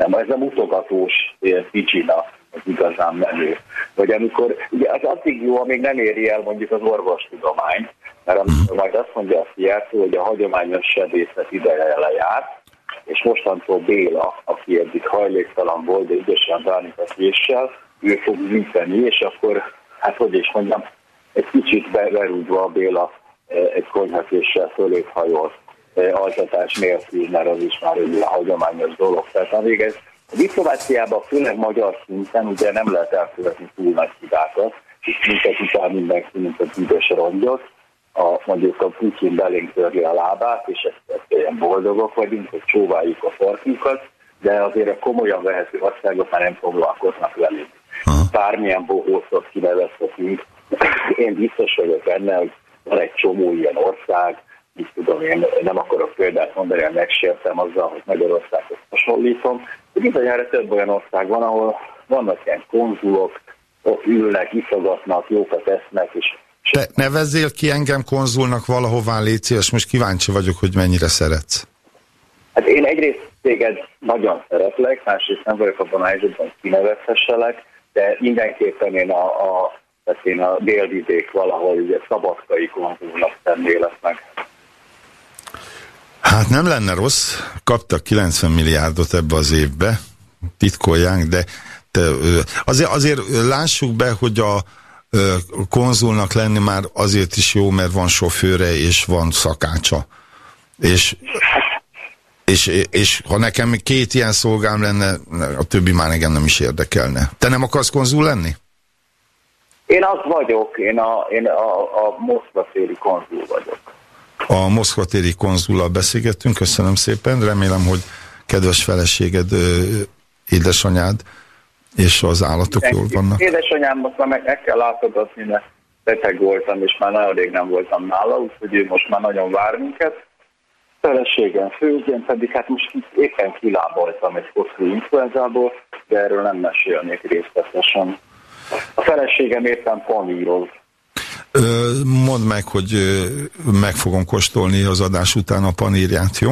Nem, ez a mutogatós picsina, az igazán menő. Vagy amikor, ugye az addig jó, amíg nem éri el mondjuk az orvostudomány, mert amikor majd azt mondja a fiától, hogy a hagyományos sebészet ideje lejárt, és mostantól Béla, aki eddig hajléktalan volt, de ügyesen bánik a késsel, ő fog műteni, és akkor, hát hogy is mondjam, egy kicsit be- berúgva a Béla eh, egy konyhakéssel fölét hajolt eh, altatás nélkül, mert az is már egy hagyományos dolog. Tehát amíg ez a diplomáciában, főleg magyar szinten ugye nem lehet elkövetni túl nagy hibákat, és minket után mindenki, mint a büdös rongyot, a, mondjuk a Putyin belénk törli a lábát, és ezt, ezt ilyen boldogok vagyunk, hogy csóváljuk a farkunkat, de azért a komolyan vehető országok már nem foglalkoznak velünk. Bármilyen bohócot kinevezhetünk, én biztos vagyok benne, hogy van egy csomó ilyen ország, így tudom, én nem akarok példát mondani, hogy megsértem azzal, hogy Magyarországhoz hasonlítom, de bizonyára több olyan ország van, ahol vannak ilyen konzulok, ott ülnek, iszogatnak, jókat esznek, és Te nevezzél ki engem konzulnak valahová, légy szíves, most kíváncsi vagyok, hogy mennyire szeretsz. Hát én egyrészt téged nagyon szeretlek, másrészt nem vagyok abban a helyzetben, hogy kinevezhesselek, de mindenképpen én a, a, tehát én a délvidék valahol ugye szabadkai konzulnak tennélek meg. Hát nem lenne rossz, kaptak 90 milliárdot ebbe az évbe, titkolják, de te, azért, azért lássuk be, hogy a konzulnak lenni már azért is jó, mert van sofőre és van szakácsa. És, és, és ha nekem két ilyen szolgám lenne, a többi már engem nem is érdekelne. Te nem akarsz konzul lenni? Én az vagyok, én a, én a, a Moszkva téri konzul vagyok. A Moszkva téri konzullal beszélgettünk, köszönöm szépen, remélem, hogy kedves feleséged, édesanyád és az állatok jól vannak. Édesanyám most már meg, meg kell látogatni, mert beteg voltam, és már nagyon rég nem voltam nála, úgyhogy ő most már nagyon vár minket. Feleségem főzén, pedig hát most éppen kilábaltam egy hosszú influenzából, de erről nem mesélnék részletesen. A feleségem éppen paníroz. Mondd meg, hogy meg fogom kóstolni az adás után a panírját, jó?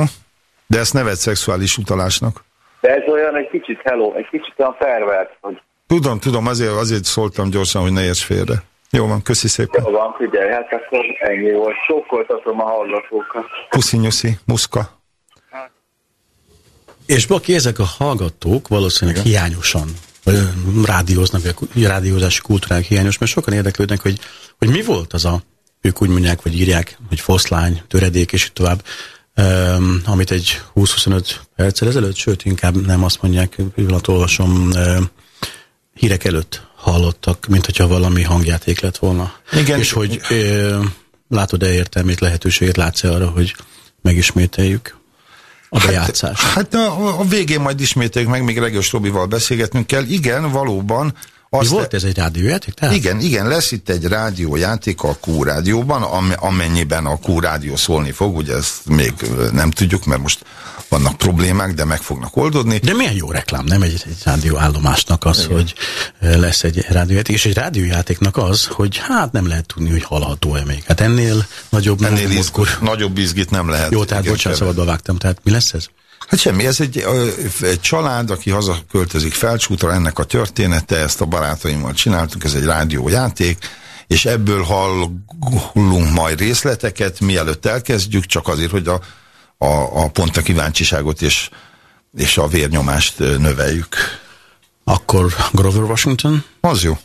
De ezt neved szexuális utalásnak. De ez olyan egy kicsit hello, egy kicsit olyan pervert, hogy Tudom, tudom, azért, azért szóltam gyorsan, hogy ne érts félre. Jó van, köszi szépen. jó van, figyelj, hát akkor ennyi volt. Sokkoltatom a hallgatókat. Puszi nyuszi, muszka. És Baki, ezek a hallgatók valószínűleg hiányosan vagy, ö, rádióznak, vagy a rádiózási kultúrák hiányos, mert sokan érdeklődnek, hogy, hogy mi volt az a, ők úgy mondják, vagy írják, hogy foszlány, töredék, és így tovább, um, amit egy 20-25 perccel ezelőtt, sőt, inkább nem azt mondják, pillanat olvasom, um, hírek előtt hallottak, mint hogyha valami hangjáték lett volna. Igen. És hogy ö, látod-e értelmét, lehetőséget, látsz-e arra, hogy megismételjük a bejátszást? Hát a, a végén majd ismételjük meg, még Regős Robival beszélgetnünk kell. Igen, valóban. Mi volt ez egy rádiójáték? Tehát? Igen, igen, lesz itt egy rádiójáték a Q rádióban, am, amennyiben a Q rádió szólni fog, ugye ezt még nem tudjuk, mert most vannak problémák, de meg fognak oldódni. De milyen jó reklám, nem egy, egy rádióállomásnak az, Igen. hogy lesz egy rádiójáték, és egy rádiójátéknak az, hogy hát nem lehet tudni, hogy hallható-e még. Hát ennél nagyobb... Ennél izgur, nagyobb izgit nem lehet. Jó, tehát bocsánat, szabadba vágtam, tehát mi lesz ez? Hát semmi, ez egy, egy család, aki hazaköltözik felcsútra, ennek a története, ezt a barátaimmal csináltunk, ez egy rádiójáték, és ebből hallunk majd részleteket, mielőtt elkezdjük, csak azért, hogy a, a, a pont a kíváncsiságot és, és a vérnyomást növeljük. Akkor Grover Washington? Az jó.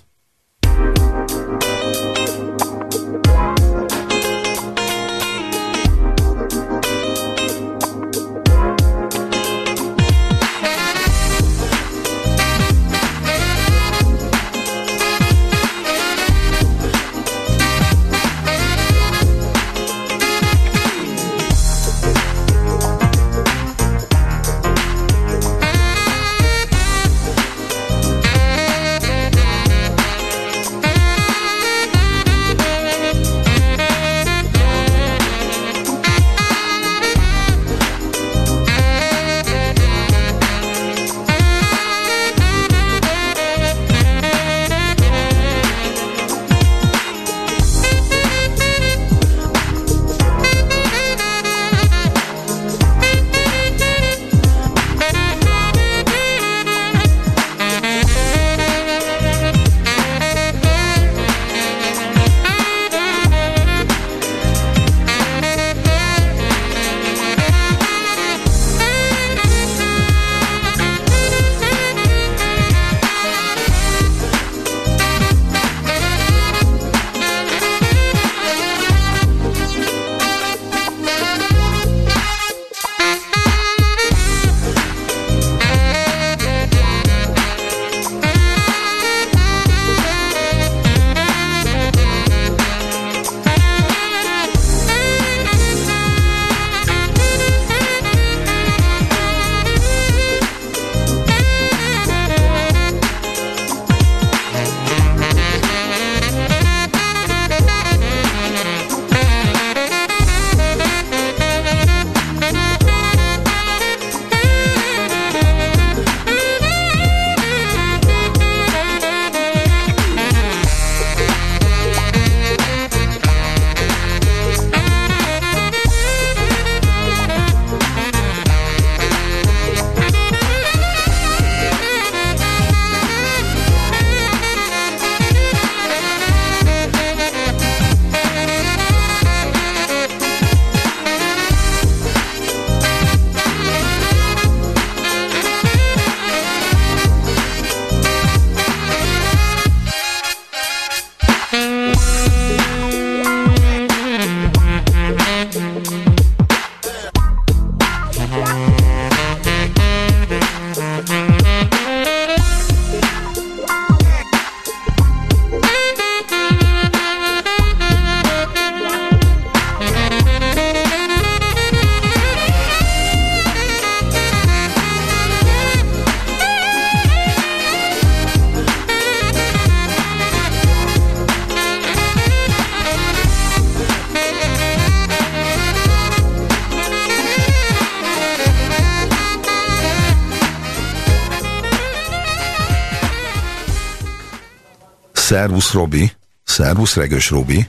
Szervusz Robi, szervusz Regős Robi.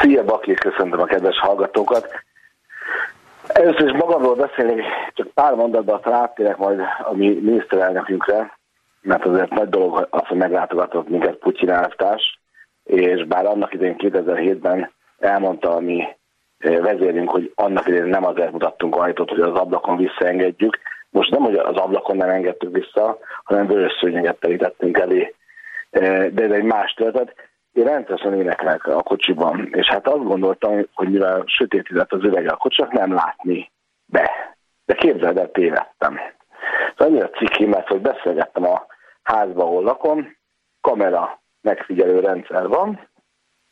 Szia Baki, köszöntöm a kedves hallgatókat. Először is magamról beszélni, csak pár mondatban rátérek majd a mi miniszterelnökünkre, mert azért nagy dolog az, hogy meglátogatott minket Putyin elvtárs, és bár annak idején 2007-ben elmondta a mi vezérünk, hogy annak idején nem azért mutattunk ajtót, hogy az ablakon visszaengedjük. Most nem, hogy az ablakon nem engedtük vissza, hanem vörös szőnyeget terítettünk elé de ez egy más történet. Én rendszeresen énekelek a kocsiban, és hát azt gondoltam, hogy mivel sötétített az ürege a kocsinak, nem látni be. De képzeld el, tévedtem. Szóval annyira cikki, mert hogy beszélgettem a házba, ahol lakom, kamera megfigyelő rendszer van,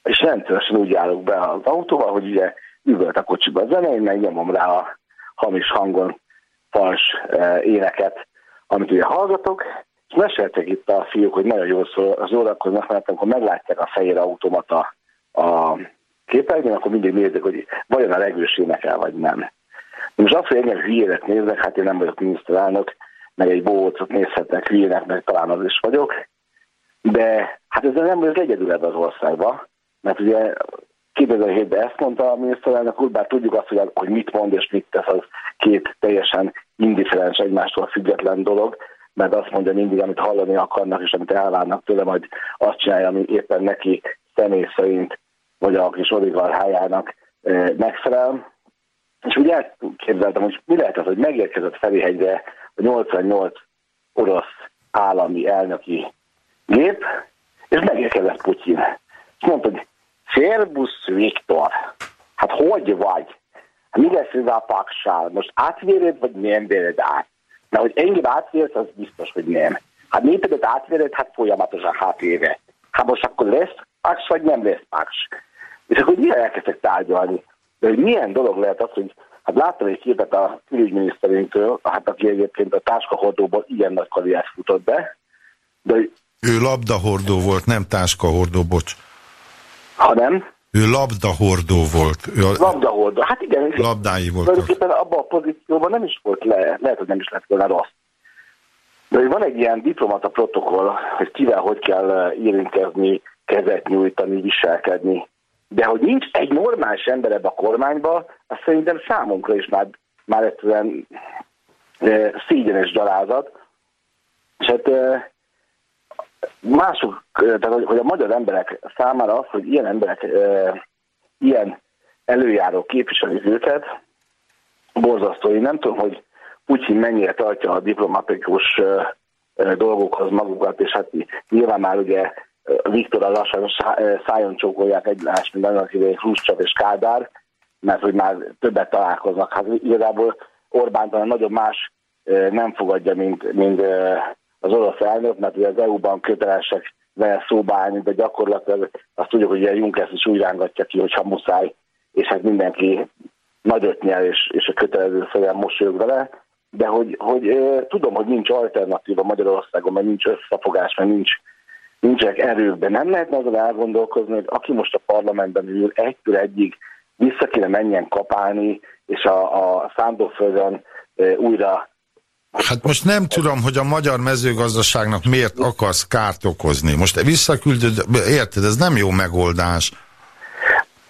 és rendszeresen úgy járok be az autóval, hogy ugye üvölt a kocsiba a zene, én meg nyomom rá a hamis hangon fals eh, éneket, amit ugye hallgatok, meséltek itt a fiúk, hogy nagyon jól szól, szórakoznak, mert amikor meglátják a fehér automata a képernyőn, akkor mindig nézik, hogy vajon a legős énekel, vagy nem. Most azt, hogy engem hülyének néznek, hát én nem vagyok miniszterelnök, meg egy bócot nézhetnek hülyének, meg talán az is vagyok, de hát ez nem vagyok egyedül ebben az országban, mert ugye 2007-ben ezt mondta a miniszterelnök úr, bár tudjuk azt, hogy, hogy mit mond és mit tesz, az két teljesen indiferens egymástól független dolog, mert azt mondja mindig, amit hallani akarnak, és amit elvárnak tőle, majd azt csinálja, ami éppen neki személy szerint, vagy a kis oligarchájának eh, megfelel. És úgy elképzeltem, hogy mi lehet az, hogy megérkezett Ferihegyre a 88 orosz állami elnöki gép, és megérkezett Putyin. És mondta, hogy Szerbusz Viktor, hát hogy vagy? Hát mi lesz ez a paksál? Most átvéred, vagy nem véred át? Mert hogy engem átvérsz, az biztos, hogy nem. Hát népedet átvéred, hát folyamatosan hát éve. Hát most akkor lesz paks, vagy nem lesz paks? És akkor milyen elkezdtek tárgyalni? De hogy milyen dolog lehet az, hogy hát láttam egy képet a külügyminiszterünktől, hát aki egyébként a táskahordóból ilyen nagy karriert futott be, de ő labdahordó volt, nem táskahordó, bocs. Ha nem? Ő labdahordó volt. Ő a... Labdahordó, hát igen. Labdái voltak. Tulajdonképpen abban a pozícióban nem is volt le, lehet, hogy nem is lett volna rossz. De van egy ilyen diplomata protokoll, hogy kivel hogy kell érintkezni, kezet nyújtani, viselkedni. De hogy nincs egy normális ember ebbe a kormányba, azt szerintem számunkra is már, már egyszerűen e, szégyenes gyalázat. És hát e, mások, tehát hogy a magyar emberek számára az, hogy ilyen emberek ilyen előjáró képviselik őket, borzasztó. Én nem tudom, hogy Putyin mennyire tartja a diplomatikus dolgokhoz magukat, és hát nyilván már ugye Viktor lassan szájon csókolják egymást, mint annak idején Hruscsov és Kádár, mert hogy már többet találkoznak. Hát igazából Orbán talán nagyon más nem fogadja, mint, mint az orosz elnök, mert ugye az EU-ban kötelesek vele szóba állni, de gyakorlatilag azt tudjuk, hogy a Juncker is úgy rángatja ki, hogyha muszáj, és hát mindenki nagyot nyer, és, és a kötelező fejjel mosolyog vele, de hogy, hogy tudom, hogy nincs alternatíva Magyarországon, mert nincs összefogás, mert nincs, nincsenek erők, de nem lehetne azon elgondolkozni, hogy aki most a parlamentben ül, egytől egyig vissza kéne menjen kapálni, és a, a szándóföldön eh, újra Hát most nem tudom, hogy a magyar mezőgazdaságnak miért akarsz kárt okozni. Most visszaküldöd, érted, ez nem jó megoldás.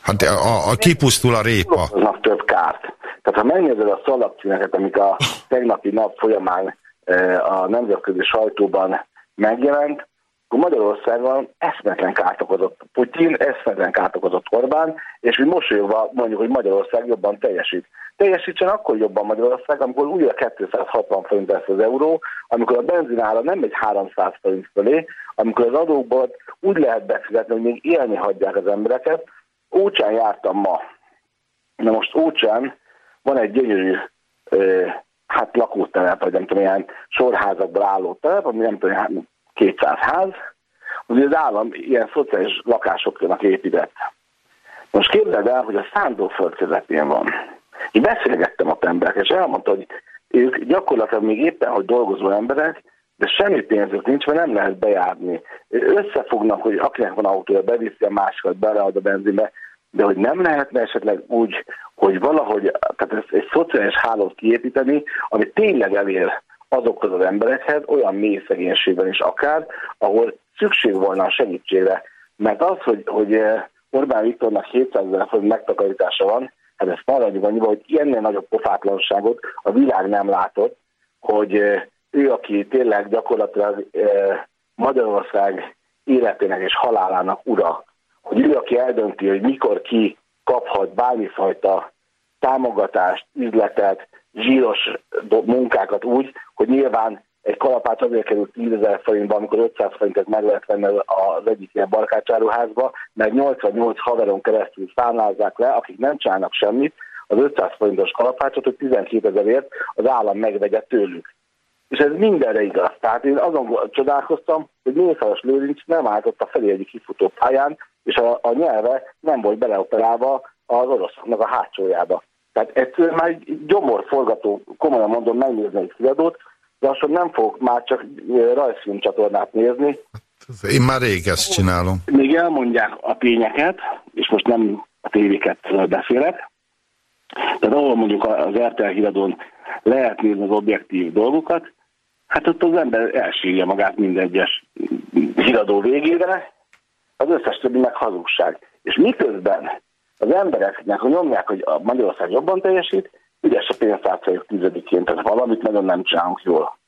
Hát a, a kipusztul a répa. több kárt. Tehát ha megnézed a szalagcímeket, amik a tegnapi nap folyamán a nemzetközi sajtóban megjelent, akkor Magyarországon eszmetlen kárt okozott Putyin, eszmetlen kárt okozott Orbán, és mi mosolyogva mondjuk, hogy Magyarország jobban teljesít teljesítsen akkor jobban Magyarország, amikor újra 260 forint lesz az euró, amikor a benzinára nem egy 300 forint fölé, amikor az adókból úgy lehet befizetni, hogy még élni hagyják az embereket. Ócsán jártam ma. Na most Ócsán van egy gyönyörű hát lakótelep, vagy nem tudom, ilyen sorházakból álló telep, ami nem tudom, 200 ház, ugye az állam ilyen szociális lakásoknak épített. Most képzeld el, hogy a szándóföld közepén van. Én beszélgettem a emberekkel, és elmondta, hogy ők gyakorlatilag még éppen, hogy dolgozó emberek, de semmi pénzük nincs, mert nem lehet bejárni. Összefognak, hogy akinek van autója, beviszi a másikat, belead a benzinbe, de hogy nem lehetne esetleg úgy, hogy valahogy, tehát ezt egy szociális hálót kiépíteni, ami tényleg elér azokhoz az emberekhez, olyan mély szegénységben is akár, ahol szükség volna a segítségre. Mert az, hogy, hogy Orbán Viktornak 700 ezer forint megtakarítása van, hát ezt maradjuk annyiba, hogy ilyennél nagyobb pofátlanságot a világ nem látott, hogy ő, aki tényleg gyakorlatilag Magyarország életének és halálának ura, hogy ő, aki eldönti, hogy mikor ki kaphat bármifajta támogatást, üzletet, zsíros munkákat úgy, hogy nyilván egy kalapács azért kerül 10 ezer forintba, amikor 500 forintet meg lehet venni az egyik ilyen barkácsáruházba, mert 88 haveron keresztül számlázzák le, akik nem csinálnak semmit, az 500 forintos kalapácsot, hogy 12 ezerért az állam megvegye tőlük. és ez mindenre igaz. Tehát én azon csodálkoztam, hogy Mészáros Lőrinc nem álltott a felé egy kifutó pályán, és a, a nyelve nem volt beleoperálva az oroszoknak a hátsójába. Tehát egyszerűen már egy gyomorforgató, komolyan mondom, megnézni egy kiadót, de azt nem fogok már csak rajzfilm csatornát nézni. Én már rég ezt csinálom. Még elmondják a tényeket, és most nem a tévéket beszélek, tehát ahol mondjuk az RTL híradón lehet nézni az objektív dolgokat, hát ott az ember elsírja magát mindegyes híradó végére, az összes többi meg hazugság. És miközben az embereknek nyomják, hogy a Magyarország jobban teljesít, pénztárcájuk tizedikén, tehát valamit nagyon nem csinálunk jól.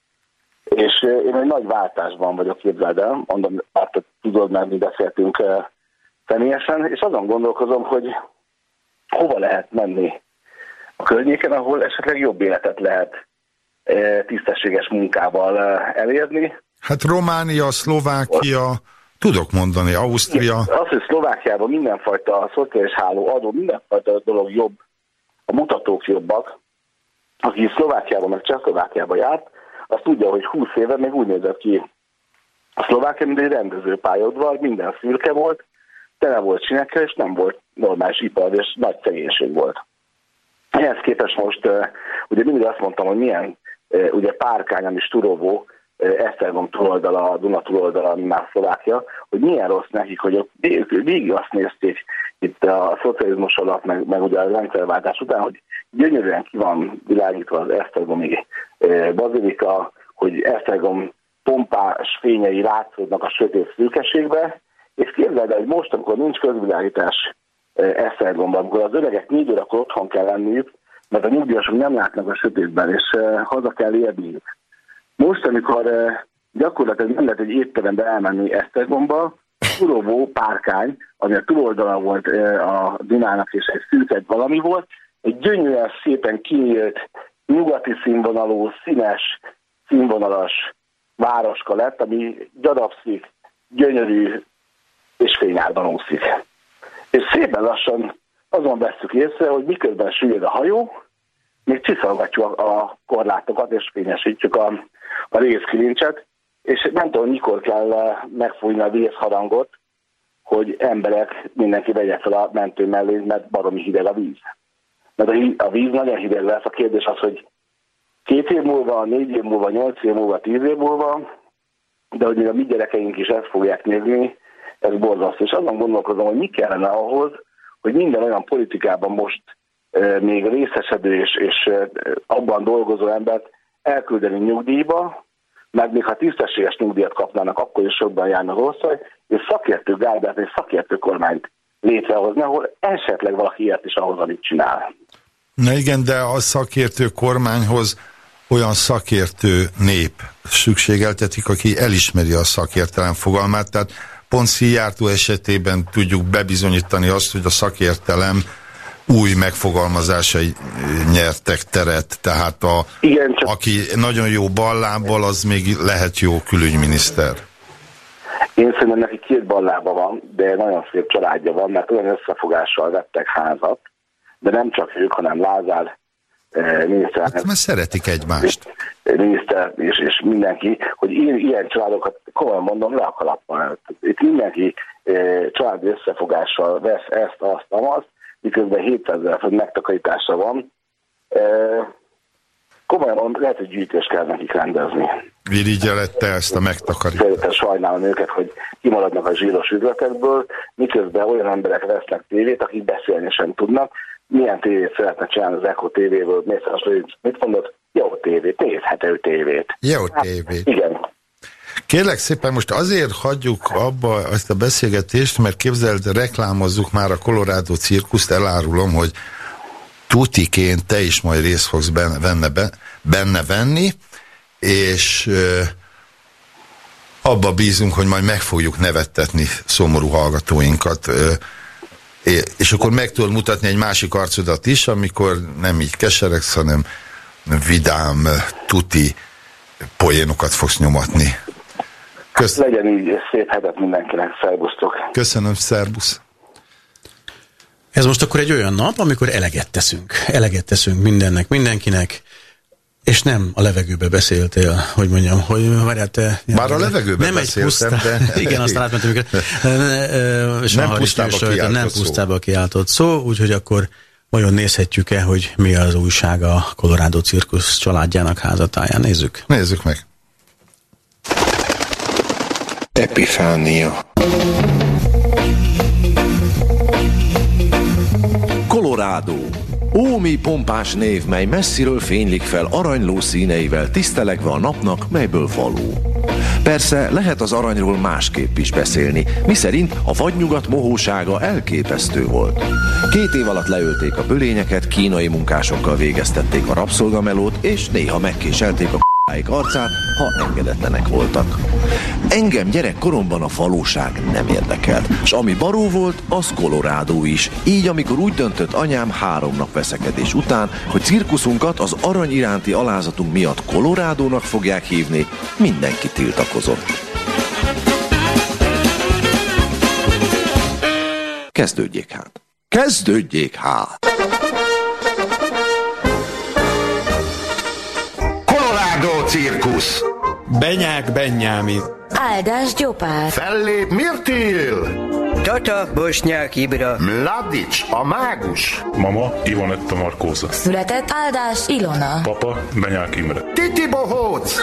És én egy nagy váltásban vagyok, képzeld el, mondom, hát tudod, mert mi beszéltünk személyesen, és azon gondolkozom, hogy hova lehet menni a környéken, ahol esetleg jobb életet lehet tisztességes munkával elérni. Hát Románia, Szlovákia, tudok mondani, Ausztria. Az, hogy Szlovákiában mindenfajta szociális háló adó, mindenfajta dolog jobb, a mutatók jobbak, aki Szlovákiában meg Csehszlovákiában járt, az tudja, hogy 20 éve még úgy nézett ki a Szlovákia, mint egy rendezőpályaudvar, minden szürke volt, tele volt sinekkel, és nem volt normális ipar, és nagy szegénység volt. Ehhez képest most ugye mindig azt mondtam, hogy milyen ugye párkány, ami Sturovó, Esztergom túloldala, a Duna túloldala, ami már Szlovákia, hogy milyen rossz nekik, hogy ott végig azt nézték itt a szocializmus alatt, meg, meg ugye a rendszerváltás után, hogy gyönyörűen ki van világítva az Esztergomi bazilika, hogy Esztergom pompás fényei látszódnak a sötét szürkeségbe, és képzeld el, hogy most, amikor nincs közvilágítás Esztergomban, amikor az öregek négy órakor otthon kell lenniük, mert a nyugdíjasok nem látnak a sötétben, és haza kell érniük. Most, amikor gyakorlatilag nem lehet egy étterembe elmenni Esztergomba, Turovó párkány, ami a túloldalon volt a Dunának, és egy szűkett valami volt, egy gyönyörűen szépen kinyílt, nyugati színvonalú, színes, színvonalas városka lett, ami gyarapszik, gyönyörű és fényárban úszik. És szépen lassan azon veszük észre, hogy miközben süllyed a hajó, még csiszolgatjuk a korlátokat, és fényesítjük a, a részkilincset, és nem tudom, mikor kell megfújni a vészharangot, hogy emberek, mindenki vegye fel a mentő mellé, mert baromi hideg a víz. Mert a, víz nagyon hideg lesz. A kérdés az, hogy két év múlva, négy év múlva, nyolc év múlva, tíz év múlva, de hogy a mi gyerekeink is ezt fogják nézni, ez borzasztó. És azon gondolkozom, hogy mi kellene ahhoz, hogy minden olyan politikában most e, még részesedő és, és e, abban dolgozó embert elküldeni nyugdíjba, meg még ha tisztességes nyugdíjat kapnának, akkor is sokban járnak hozzá, és szakértő gárdát és szakértő kormányt létrehozni, ahol esetleg valaki ilyet is ahhoz, amit csinál. Na igen, de a szakértő kormányhoz olyan szakértő nép szükségeltetik, aki elismeri a szakértelem fogalmát, tehát pont Szijjártó esetében tudjuk bebizonyítani azt, hogy a szakértelem új megfogalmazásai nyertek teret, tehát a, Igen, csak... aki nagyon jó ballábbal, az még lehet jó külügyminiszter. Én szerintem neki két ballába van, de nagyon szép családja van, mert olyan összefogással vettek házat, de nem csak ők, hanem Lázár eh, miniszter. Hát, mert szeretik egymást. Miniszter és, és mindenki, hogy én ilyen családokat, komolyan mondom, le a kalappal. Itt mindenki eh, családi összefogással vesz ezt, azt, azt, miközben 700 ezer megtakarítása van. Komolyan lehet, hogy gyűjtést kell nekik rendezni. Irigyelette ezt a megtakarítást. Szerintem sajnálom őket, hogy kimaradnak a zsíros üzletekből, miközben olyan emberek vesznek tévét, akik beszélni sem tudnak. Milyen tévét szeretne csinálni az Echo tévéből? Mészáros mit mondott? Jó tévét, nézhet ő tévét. Jó tévét. Hát, igen. Kérlek szépen, most azért hagyjuk abba ezt a beszélgetést, mert képzeld, reklámozzuk már a Colorado cirkuszt, elárulom, hogy tutiként te is majd részt fogsz benne, benne, benne venni, és ö, abba bízunk, hogy majd meg fogjuk nevettetni szomorú hallgatóinkat, ö, és akkor meg tudod mutatni egy másik arcodat is, amikor nem így keseregsz, hanem vidám, tuti poénokat fogsz nyomatni. Kösz... Legyen így, szép hetet mindenkinek, szervusztok! Köszönöm, szervusz! Ez most akkor egy olyan nap, amikor eleget teszünk. Eleget teszünk mindennek, mindenkinek. És nem a levegőbe beszéltél, hogy mondjam, hogy várjál te... Bár a levegőbe nem beszéltem, egy pusztá, de... Igen, aztán átmentem őket. Nem pusztába kiáltott Nem szó. pusztába kiáltott szó, úgyhogy akkor vajon nézhetjük-e, hogy mi az újság a Colorado Cirkusz családjának házatáján. Nézzük. Nézzük meg. Epifánia. Colorado. Ó, mi pompás név, mely messziről fénylik fel aranyló színeivel, tisztelegve a napnak, melyből való. Persze lehet az aranyról másképp is beszélni, miszerint a vadnyugat mohósága elképesztő volt. Két év alatt leölték a bölényeket, kínai munkásokkal végeztették a rabszolgamelót, és néha megkéselték a arcát, ha engedetlenek voltak. Engem gyerekkoromban a valóság nem érdekelt, és ami baró volt, az Colorado is. Így, amikor úgy döntött anyám három nap veszekedés után, hogy cirkuszunkat az arany iránti alázatunk miatt Colorádónak fogják hívni, mindenki tiltakozott. Kezdődjék hát. Kezdődjék hát! Cirkusz. Benyák Benyámi. Áldás Gyopár. Fellép Mirtil. Tata Bosnyák Ibra. Mladic, a mágus. Mama Ivonetta Markóza. Született Áldás Ilona. Papa Benyák Imre. Titi Bohóc.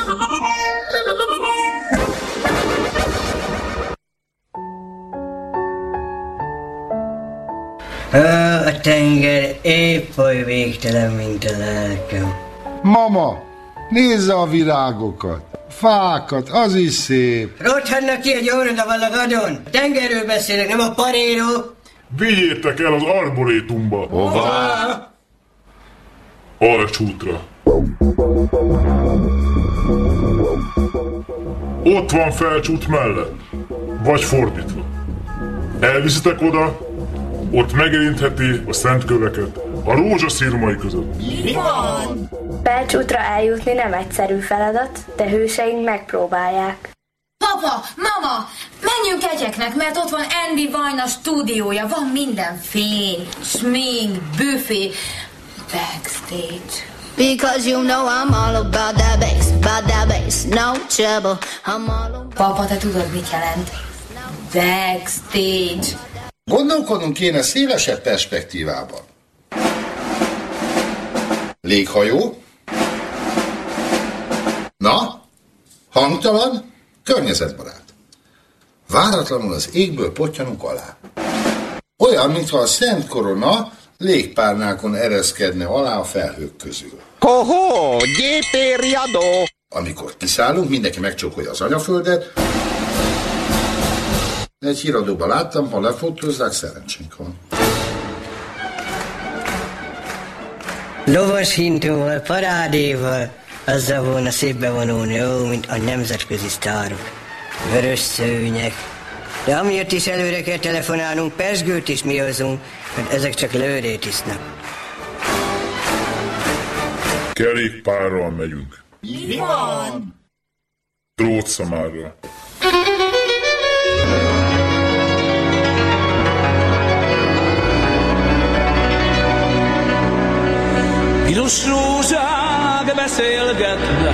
A tenger épp oly végtelen, mint a lelkem. Mama, nézze a virágokat. Fákat, az is szép. Rothannak ki egy óra valagadon. A tengerről beszélek, nem a paréró. Vigyétek el az arborétumba. Hova? Arra csútra. Ott van felcsút mellett. Vagy fordítva. Elviszitek oda, ott megérintheti a szent köveket a rózsaszírmai között. Mi van? Belcsútra eljutni nem egyszerű feladat, de hőseink megpróbálják. Papa, mama, menjünk egyeknek, mert ott van Andy Vajna stúdiója, van minden fény, smink, büfé, backstage. Because you know I'm all about that bass, about that bass, no trouble. I'm all about Papa, te tudod, mit jelent? Backstage. Gondolkodnunk kéne szélesebb perspektívában. Léghajó. Na? Hangtalan? Környezetbarát. Váratlanul az égből pottyanunk alá. Olyan, mintha a Szent Korona légpárnákon ereszkedne alá a felhők közül. Ho-ho, gyépériadó! Amikor kiszállunk, mindenki megcsókolja az anyaföldet. Egy híradóban láttam, ha lefotózzák, szerencsénk van. Lovas hintóval, parádéval, azzal volna szép bevonulni, ó, mint a nemzetközi sztárok. Vörös szőnyek. De amiért is előre kell telefonálnunk, pesgőt is mi hozunk, mert ezek csak lőrét isznak. Kerékpárral megyünk. Mi van? Drótszamára. Piros rózsák beszélgetnek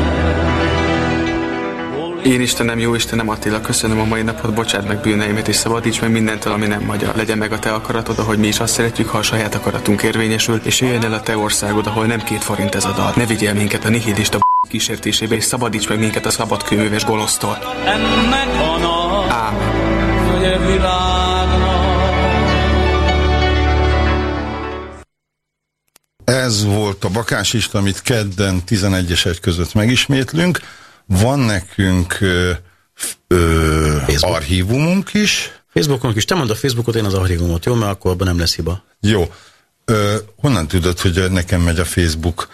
Én Istenem, jó Istenem Attila, köszönöm a mai napot, bocsát meg bűneimet és szabadíts meg mindentől, ami nem magyar. Legyen meg a te akaratod, ahogy mi is azt szeretjük, ha a saját akaratunk érvényesül, és jöjjön el a te országod, ahol nem két forint ez a dal. Ne vigyél minket a nihilista kísértésébe, és szabadíts meg minket a szabadkőműves golosztól. ennek a nap, Ámen. Ez volt a Bakás István, amit kedden 11 és 1 között megismétlünk. Van nekünk ö, ö, archívumunk is. Facebookon is. Te mondd a Facebookot, én az archívumot, jó? Mert akkor abban nem lesz hiba. Jó. Ö, honnan tudod, hogy nekem megy a Facebook?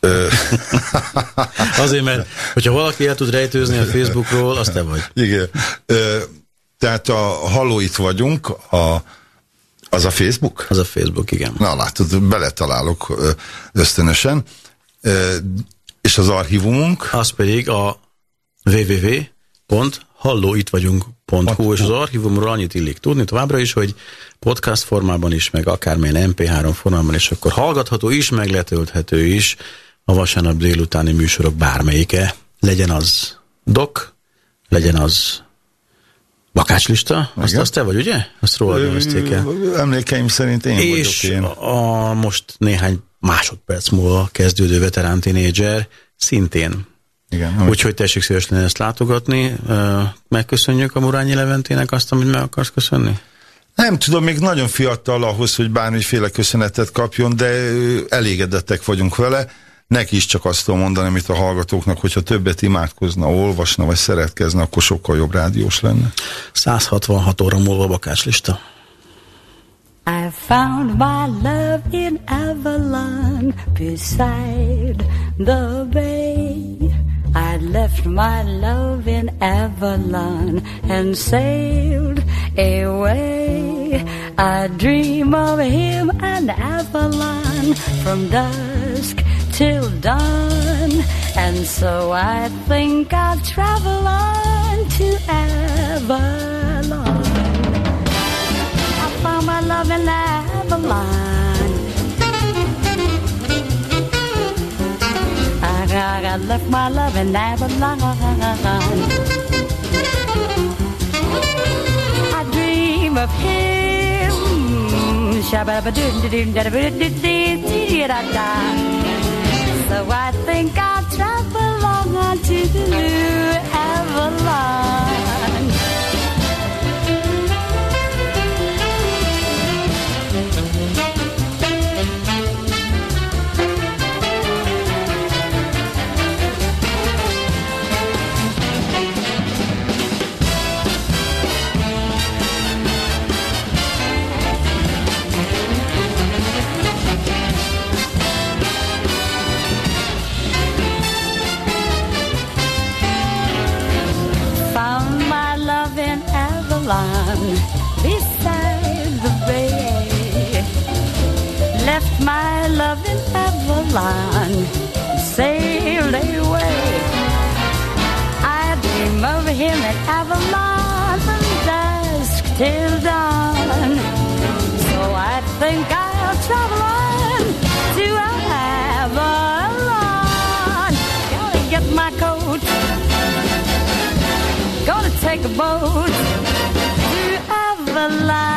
*laughs* Azért, mert hogyha valaki el tud rejtőzni a Facebookról, az te vagy. Igen. Ö, tehát a Hallóit vagyunk, a, az a Facebook? Az a Facebook, igen. Na látod, beletalálok ösztönösen. És az archívumunk? Az pedig a www.hallóittvagyunk.hu és az archívumról annyit illik tudni továbbra is, hogy podcast formában is, meg akármilyen MP3 formában is, akkor hallgatható is, meg letölthető is, a vasárnap délutáni műsorok bármelyike. Legyen az dok, legyen az bakácslista, azt, Igen. azt te vagy, ugye? Azt róla nevezték el. Emlékeim szerint én És vagyok én. a most néhány másodperc múlva kezdődő veterán tínédzser szintén. Igen, Úgyhogy tessék szívesen ezt látogatni. Megköszönjük a Murányi Leventének azt, amit meg akarsz köszönni? Nem tudom, még nagyon fiatal ahhoz, hogy bármiféle köszönetet kapjon, de elégedettek vagyunk vele. Neki is csak azt tudom mondani, amit a hallgatóknak, hogyha többet imádkozna, olvasna, vagy szeretkezne, akkor sokkal jobb rádiós lenne. 166 óra múlva bakácslista. I found my love in Avalon beside the bay. I left my love in Avalon and sailed away. I dream of him and Avalon from dusk till dawn. And so I think I'll travel on to Avalon. I found my love in Avalon. I, I, I left my love in Avalon. I dream of him. Shabba-dabba-doo-doo-doo-da-da-ba-doo-doo-doo-doo-da-da. So I think I'll travel on to the new Avalon. left my love in Avalon, sailed away. I dream of him at Avalon from dusk till dawn. So I think I'll travel on to Avalon. Gotta get my coat. Gonna take a boat to Avalon.